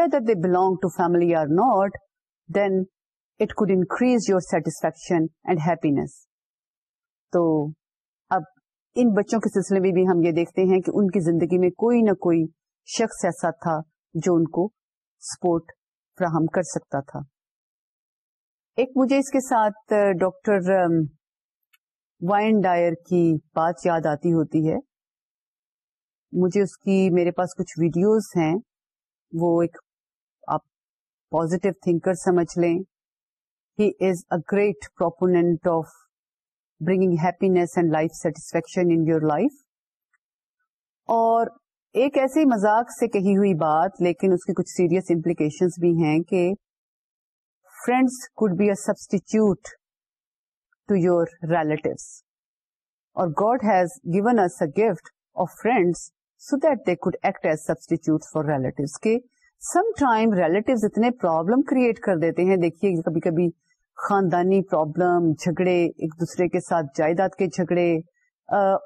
whether they belong to family then it could increase your satisfaction and happiness تو اب ان بچوں کے سلسلے میں بھی ہم یہ دیکھتے ہیں کہ ان کی زندگی میں کوئی نہ کوئی شخص ایسا تھا جو ان کو سپورٹ فراہم کر سکتا تھا ایک مجھے اس کے ساتھ ڈاکٹر وائن ڈائر کی بات یاد آتی ہوتی ہے مجھے اس کی میرے پاس کچھ ویڈیوز ہیں وہ ایک پوزیٹو تھنکر سمجھ لیں he is a great proponent of bringing happiness and life satisfaction in your life اور ایک ایسے مزاق سے کہی ہوئی بات لیکن اس کی کچھ سیریس امپلیکیشن بھی ہیں کہ friends could be a substitute to your relatives اور God has given us a gift of friends so that they could act as substitute for relatives کے سم ٹائم ریلیٹو اتنے پرابلم کریٹ کر دیتے ہیں دیکھیے کبھی کبھی خاندانی پرابلم جھگڑے ایک دوسرے کے ساتھ جائیداد کے جھگڑے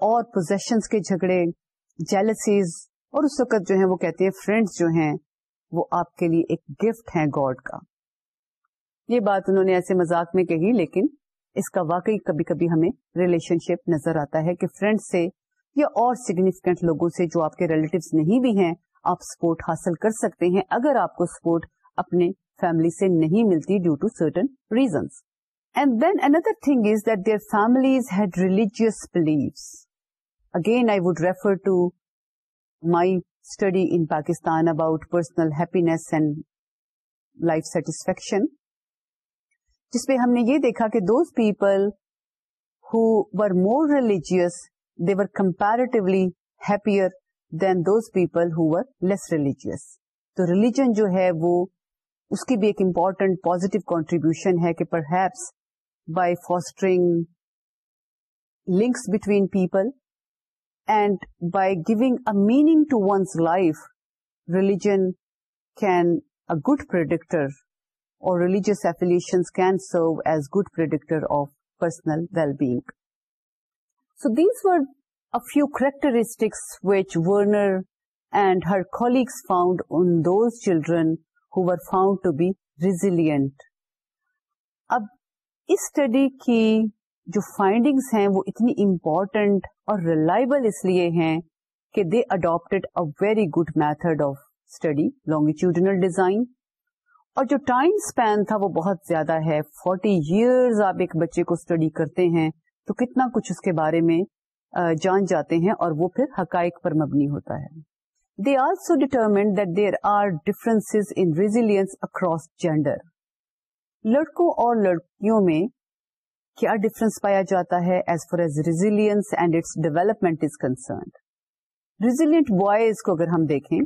اور پوزیشنس کے جھگڑے جیلسیز اور اس وقت جو ہیں وہ کہتے ہیں فرینڈس جو ہیں وہ آپ کے لیے ایک گفٹ ہیں گاڈ کا یہ بات انہوں نے ایسے مزاق میں کہی لیکن اس کا واقعی کبھی کبھی ہمیں ریلیشن شپ نظر آتا ہے کہ فرینڈ سے یا اور سگنیفیکینٹ لوگوں سے جو آپ کے ریلیٹیوز نہیں بھی ہیں آپ سپورٹ حاصل کر سکتے ہیں اگر آپ کو سپورٹ اپنے فیملی سے نہیں ملتی due to certain reasons and then another thing is that their families had religious beliefs again I would refer to my study in Pakistan about personal happiness and life satisfaction جس پہ ہم نے یہ دیکھا کہ those people who were more religious comparatively happier than those people less religious. تو religion جو ہے وہ اس کی بھی ایک امپورٹنٹ پوزیٹو کانٹریبیوشن ہے کہ perhaps by fostering links between people and by giving a meaning to one's life religion can a good predictor اور religious affiliation can serve as good predictor of personal well being so these were a few characteristics which Werner and her colleagues found on those children who were found to be resilient. اب اس study کی جو findings ہیں وہ اتنی important اور reliable اس لیے ہیں کہ they adapted a very good method of study longitudinal design اور جو ٹائم اسپین تھا وہ بہت زیادہ ہے 40 ایئرز آپ ایک بچے کو اسٹڈی کرتے ہیں تو کتنا کچھ اس کے بارے میں جان جاتے ہیں اور وہ پھر حقائق پر مبنی ہوتا ہے they also determined there are difference in resilience across gender لڑکوں اور لڑکیوں میں کیا ڈفرنس پایا جاتا ہے as far as resilience and its development is concerned resilient boys کو اگر ہم دیکھیں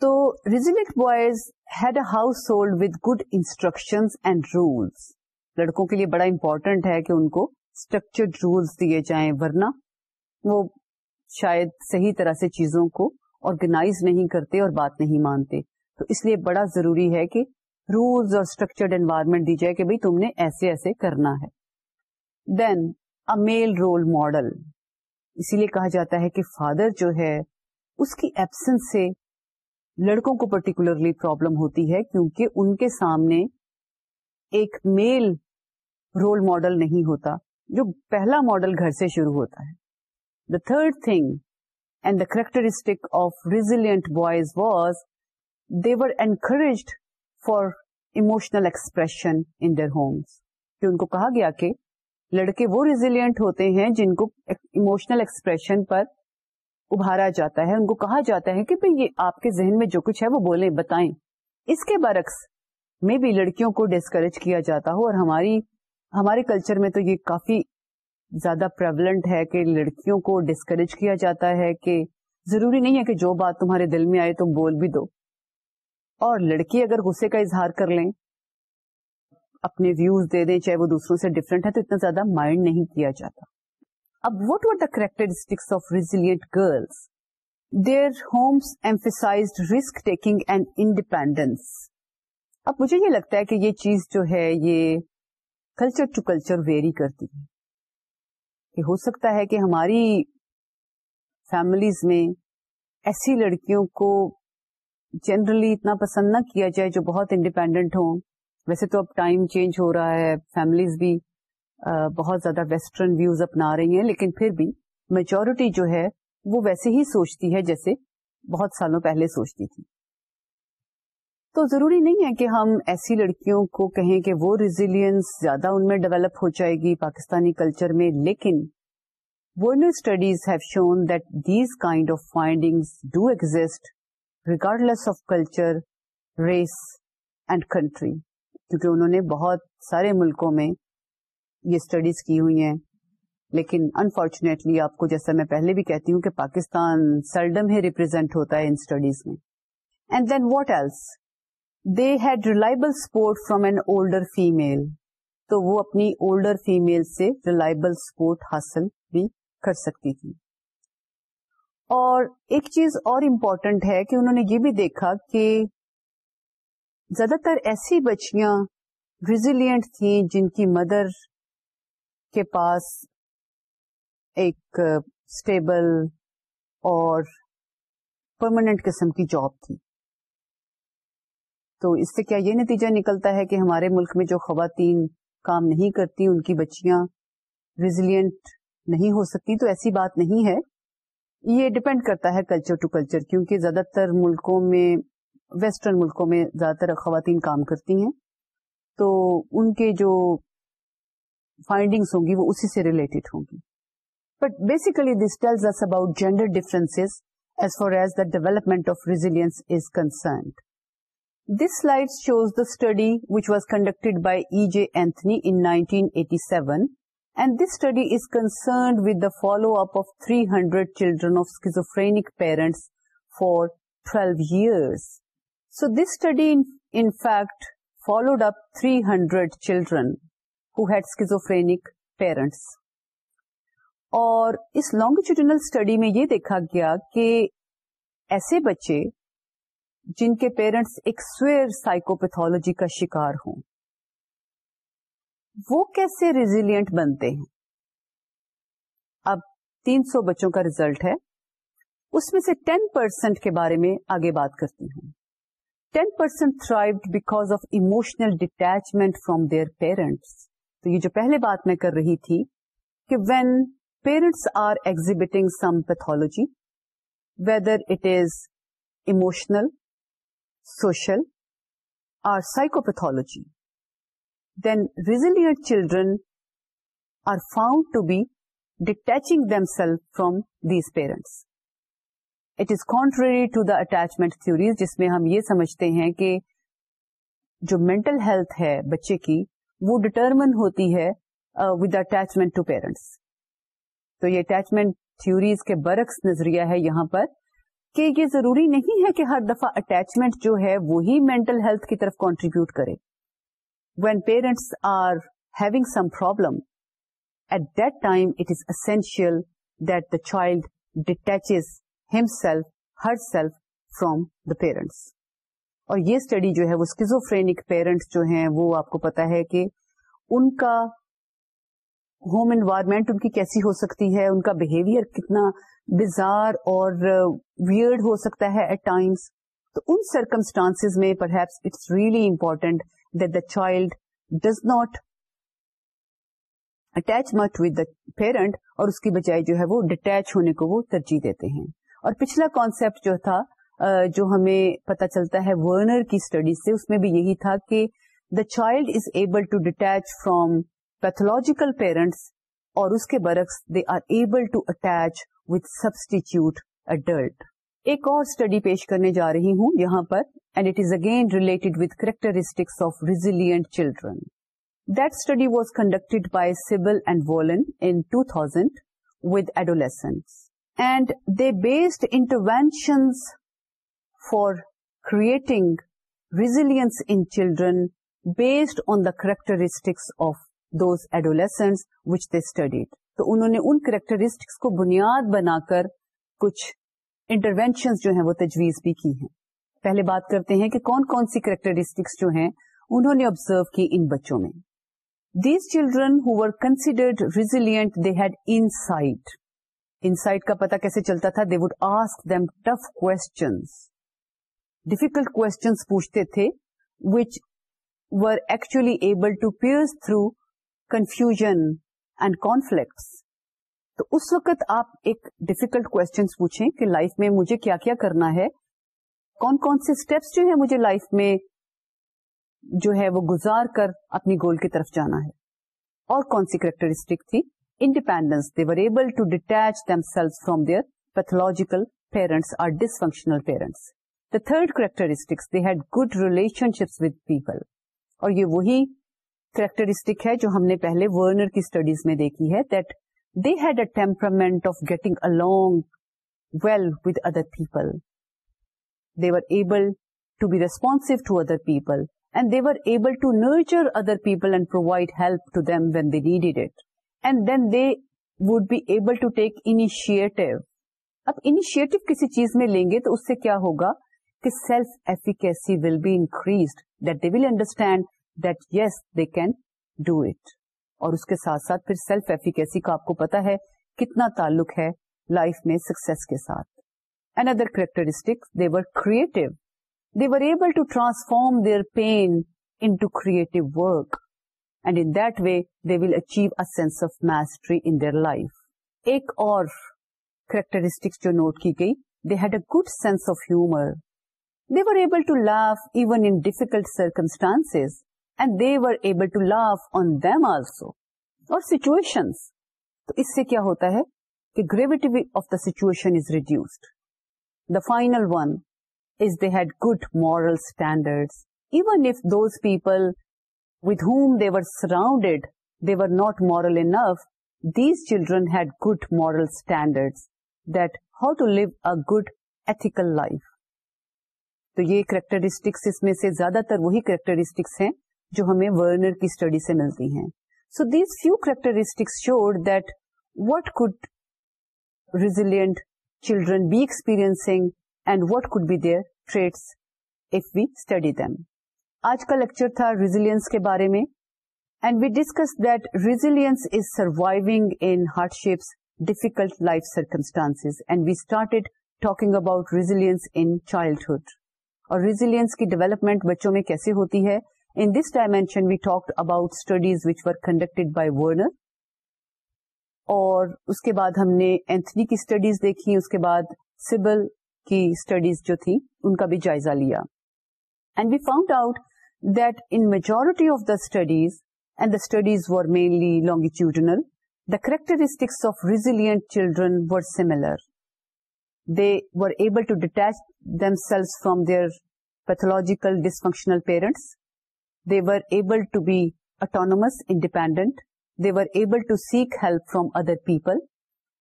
تو resilient boys had a household with good instruction and rules لڑکوں کے لیے بڑا امپورٹنٹ ہے کہ ان کو اسٹرکچرڈ رولس دیے جائیں ورنہ وہ شاید صحیح طرح سے چیزوں کو آرگنائز نہیں کرتے اور بات نہیں مانتے تو اس لیے بڑا ضروری ہے کہ رولز اور اسٹرکچرڈ انوائرمنٹ دی جائے کہ بھائی تم نے ایسے ایسے کرنا ہے then a male role model اسی لیے کہا جاتا ہے کہ فادر جو ہے اس کی ایبسنس سے لڑکوں کو پرٹیکولرلی پرابلم ہوتی ہے کیونکہ ان کے سامنے ایک میل رول ماڈل نہیں ہوتا جو پہلا ماڈل گھر سے شروع ہوتا ہے تھرڈ تھنگ اینڈ دا کریکٹرسٹکریجڈ فاروشن ہومس ان کو کہا گیا کہ لڑکے وہ ریزیلینٹ ہوتے ہیں جن کو ایموشنل ایکسپریشن پر ابھارا جاتا ہے ان کو کہا جاتا ہے کہ یہ آپ کے ذہن میں جو کچھ ہے وہ بولیں بتائیں اس کے برعکس میں بھی لڑکیوں کو ڈسکریج کیا جاتا ہو اور ہماری ہمارے کلچر میں تو یہ کافی زیادہ پریولنٹ ہے کہ لڑکیوں کو ڈسکریج کیا جاتا ہے کہ ضروری نہیں ہے کہ جو بات تمہارے دل میں آئے تم بول بھی دو اور لڑکی اگر غصے کا اظہار کر لیں اپنے ویوز دے دیں چاہے وہ دوسروں سے ڈفرینٹ ہے تو اتنا زیادہ مائنڈ نہیں کیا جاتا اب what are the characteristics of resilient girls their homes emphasize risk taking and independence اب مجھے یہ لگتا ہے کہ یہ چیز جو ہے یہ کلچر ٹو کلچر ویری کرتی ہے کہ ہو سکتا ہے کہ ہماری فیملیز میں ایسی لڑکیوں کو جنرلی اتنا پسند نہ کیا جائے جو بہت انڈیپینڈنٹ ہوں ویسے تو اب ٹائم چینج ہو رہا ہے فیملیز بھی بہت زیادہ ویسٹرن ویوز اپنا رہی ہیں لیکن پھر بھی میجورٹی جو ہے وہ ویسے ہی سوچتی ہے جیسے بہت سالوں پہلے سوچتی تھی تو ضروری نہیں ہے کہ ہم ایسی لڑکیوں کو کہیں کہ وہ ریزیلینس زیادہ ان میں ڈیولپ ہو جائے گی پاکستانی کلچر میں لیکن Werner studies have shown that these kind of finding do exist regardless of culture race and country کیونکہ انہوں نے بہت سارے ملکوں میں یہ اسٹڈیز کی ہوئی ہیں لیکن انفارچونیٹلی آپ کو جیسا میں پہلے بھی کہتی ہوں کہ پاکستان سلڈم ہی ریپرزینٹ ہوتا ہے ان اسٹڈیز میں and then what else they had reliable support from an older female تو وہ اپنی اولڈر فیمل سے ریلائبل سپورٹ حاصل بھی کر سکتی تھی اور ایک چیز اور امپورٹنٹ ہے کہ انہوں نے یہ بھی دیکھا کہ زیادہ تر ایسی بچیاں ریزیلینٹ تھیں جن کی مدر کے پاس ایک اسٹیبل اور پرماننٹ قسم کی جاب تھی تو اس سے کیا یہ نتیجہ نکلتا ہے کہ ہمارے ملک میں جو خواتین کام نہیں کرتی ان کی بچیاں ریزیلینٹ نہیں ہو سکتی تو ایسی بات نہیں ہے یہ ڈپینڈ کرتا ہے کلچر ٹو کلچر کیونکہ زیادہ تر ملکوں میں ویسٹرن ملکوں میں زیادہ تر خواتین کام کرتی ہیں تو ان کے جو فائنڈنگس ہوں گی وہ اسی سے ریلیٹڈ ہوں گی but basically this tells us about gender difference as far as the development of resilience is concerned this light shows the study which was conducted by E J Anthony in nineteen eighty seven and this study is concerned with the follow up of three hundred children schizophrenic parents for twelve years so this study in fact followed up three hundred children had schizophrenic parents اور اس لانگی study میں یہ دیکھا گیا کہ ایسے بچے جن کے پیرنٹس ایک سویر سائیکو پیتھولوجی کا شکار ہوں وہ کیسے ریزیلینٹ بنتے ہیں اب تین سو بچوں کا ریزلٹ ہے اس میں سے ٹین پرسینٹ کے بارے میں آگے بات کرتی ہوں ten percent thrived because of emotional detachment from their parents تو یہ جو پہلے بات میں کر رہی تھی کہ when parents are exhibiting some pathology whether it is emotional social اور psychopathology, then resilient children are found to be detaching themselves from these these parents it is contrary to the attachment جس میں ہم یہ سمجھتے ہیں کہ جو mental health ہے بچے کی وہ ڈٹرمن ہوتی ہے ود اٹیچمنٹ ٹو پیرنٹس تو یہ اٹیچمنٹ تھیوریز کے برعکس نظریہ ہے یہاں پر کہ یہ ضروری نہیں ہے کہ ہر دفعہ اٹیچمنٹ جو ہے وہی مینٹل ہیلتھ کی طرف کانٹریبیوٹ کرے when parents are having some problem at that time it is essential that the child himself herself from the parents اور یہ اسٹڈی جو ہے وہ اسکیزوفرینک پیرنٹس جو ہیں وہ آپ کو پتا ہے کہ ان کا ہوم انوائرمنٹ ان کی کیسی ہو سکتی ہے ان کا بہیویئر کتنا بزار اور ویئرڈ uh, ہو سکتا ہے ایٹ ٹائمس تو ان سرکمسٹانس میں perhaps it's really important that the child does not attach with the parent اور اس کی بجائے جو ہے وہ ڈٹیچ ہونے کو وہ ترجیح دیتے ہیں اور پچھلا کانسیپٹ جو تھا uh, جو ہمیں پتا چلتا ہے ورنر کی اسٹڈی سے اس میں بھی یہی تھا کہ the child is able to detach from pathological parents اور اس کے برعکس they are able to attach with substitute adult ایک اور اسٹڈی پیش کرنے جا رہی ہوں یہاں پر and it is again related with characteristics of resilient children that study was conducted by Sibel and Wolin in 2000 thousand with adolescents and they based intervention for creating resilience in children based on the characteristics of those adolescence which they studied تو انہوں نے ان characteristics کو بنیاد بنا کر کچھ intervention جو ہیں وہ تجویز بھی کی ہیں پہلے بات کرتے ہیں کہ کون کون سی کریکٹرسٹکس جو ہیں انہوں نے آبزرو کی ان بچوں میں these children who considered resilient they had insight insight کا پتا کیسے چلتا تھا they would ask them tough questions difficult questions پوچھتے تھے which were actually able to peer through confusion and conflicts تو اس وقت آپ ایک ڈفیکلٹ کہ لائف میں مجھے کیا کیا کرنا ہے کون کون سے اسٹیپس جو ہے مجھے لائف میں جو ہے وہ گزار کر اپنی گول کی طرف جانا ہے اور کون سی کریکٹرسٹک تھی independence to detach themselves from their pathological parents or dysfunctional parents the third characteristics had good relationships with people اور یہ وہی کریکٹرسٹک ہے جو ہم نے پہلے ورنر کی اسٹڈیز میں دیکھی ہے that they had a temperament of getting along well with other people they were able to be responsive to other people and they were able to nurture other people and provide help to them when they needed it and then they would be able to take initiative اب initiative کسی چیز میں لیں گے تو اس سے کیا ہوگا کہ self efficacy will be increased that they will understand اور اس کے ساتھ ساتھ پھر سیلف ایفیکیسی کا آپ کو پتا ہے کتنا تعلق ہے لائف میں سکسیس کے ساتھ and other were were creative able to transform their pain into creative work and in that way they will achieve sense of mastery in their life ایک اور کریکٹرسٹکس جو نوٹ کی گئی they had a good sense of humour were able to laugh even difficult circumstances تو اس سے کیا ہوتا ہے کہ gravity of the situation final one is they had good moral standard even if those people with whom they were surrounded they were not moral enough these children had good moral standards that how to live a Gul life تو یہ characteristics اس میں سے زیادہ تر وہی characteristics ہیں جو ہمیں ورنر کی اسٹڈی سے ملتی ہیں so these few characteristics showed that what could resilient children be experiencing and what could be their traits if we study them آج کا لیکچر تھا ریزیلینس کے بارے میں and we discussed that resilience is surviving in hardships difficult life circumstance and we started talking about resilience in childhood اور resilience کی development بچوں میں کیسے ہوتی ہے In this dimension, we talked about studies which were conducted by Werner. اور اس کے بعد ہم نے اینتھنی کی اسٹڈیز دیکھی اس کے بعد سبل کی اسٹڈیز جو تھی ان کا بھی جائزہ لیا and we found out that in majority of the studies and the studies were mainly longitudinal the characteristics of resilient children were similar they were able to detach themselves from their pathological dysfunctional parents they were able to be autonomous, independent, they were able to seek help from other people,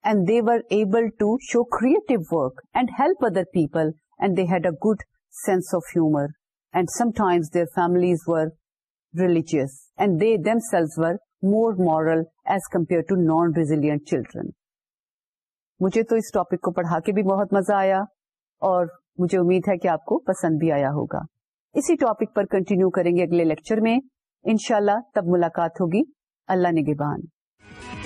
and they were able to show creative work and help other people, and they had a good sense of humor. And sometimes their families were religious, and they themselves were more moral as compared to non-resilient children. مجھے تو اس topic کو پڑھا کے بھی بہت مزہ آیا اور مجھے امید ہے کہ آپ کو پسند بھی آیا ہوگا اسی ٹاپک پر کنٹینیو کریں گے اگلے لیکچر میں انشاءاللہ تب ملاقات ہوگی اللہ نگبان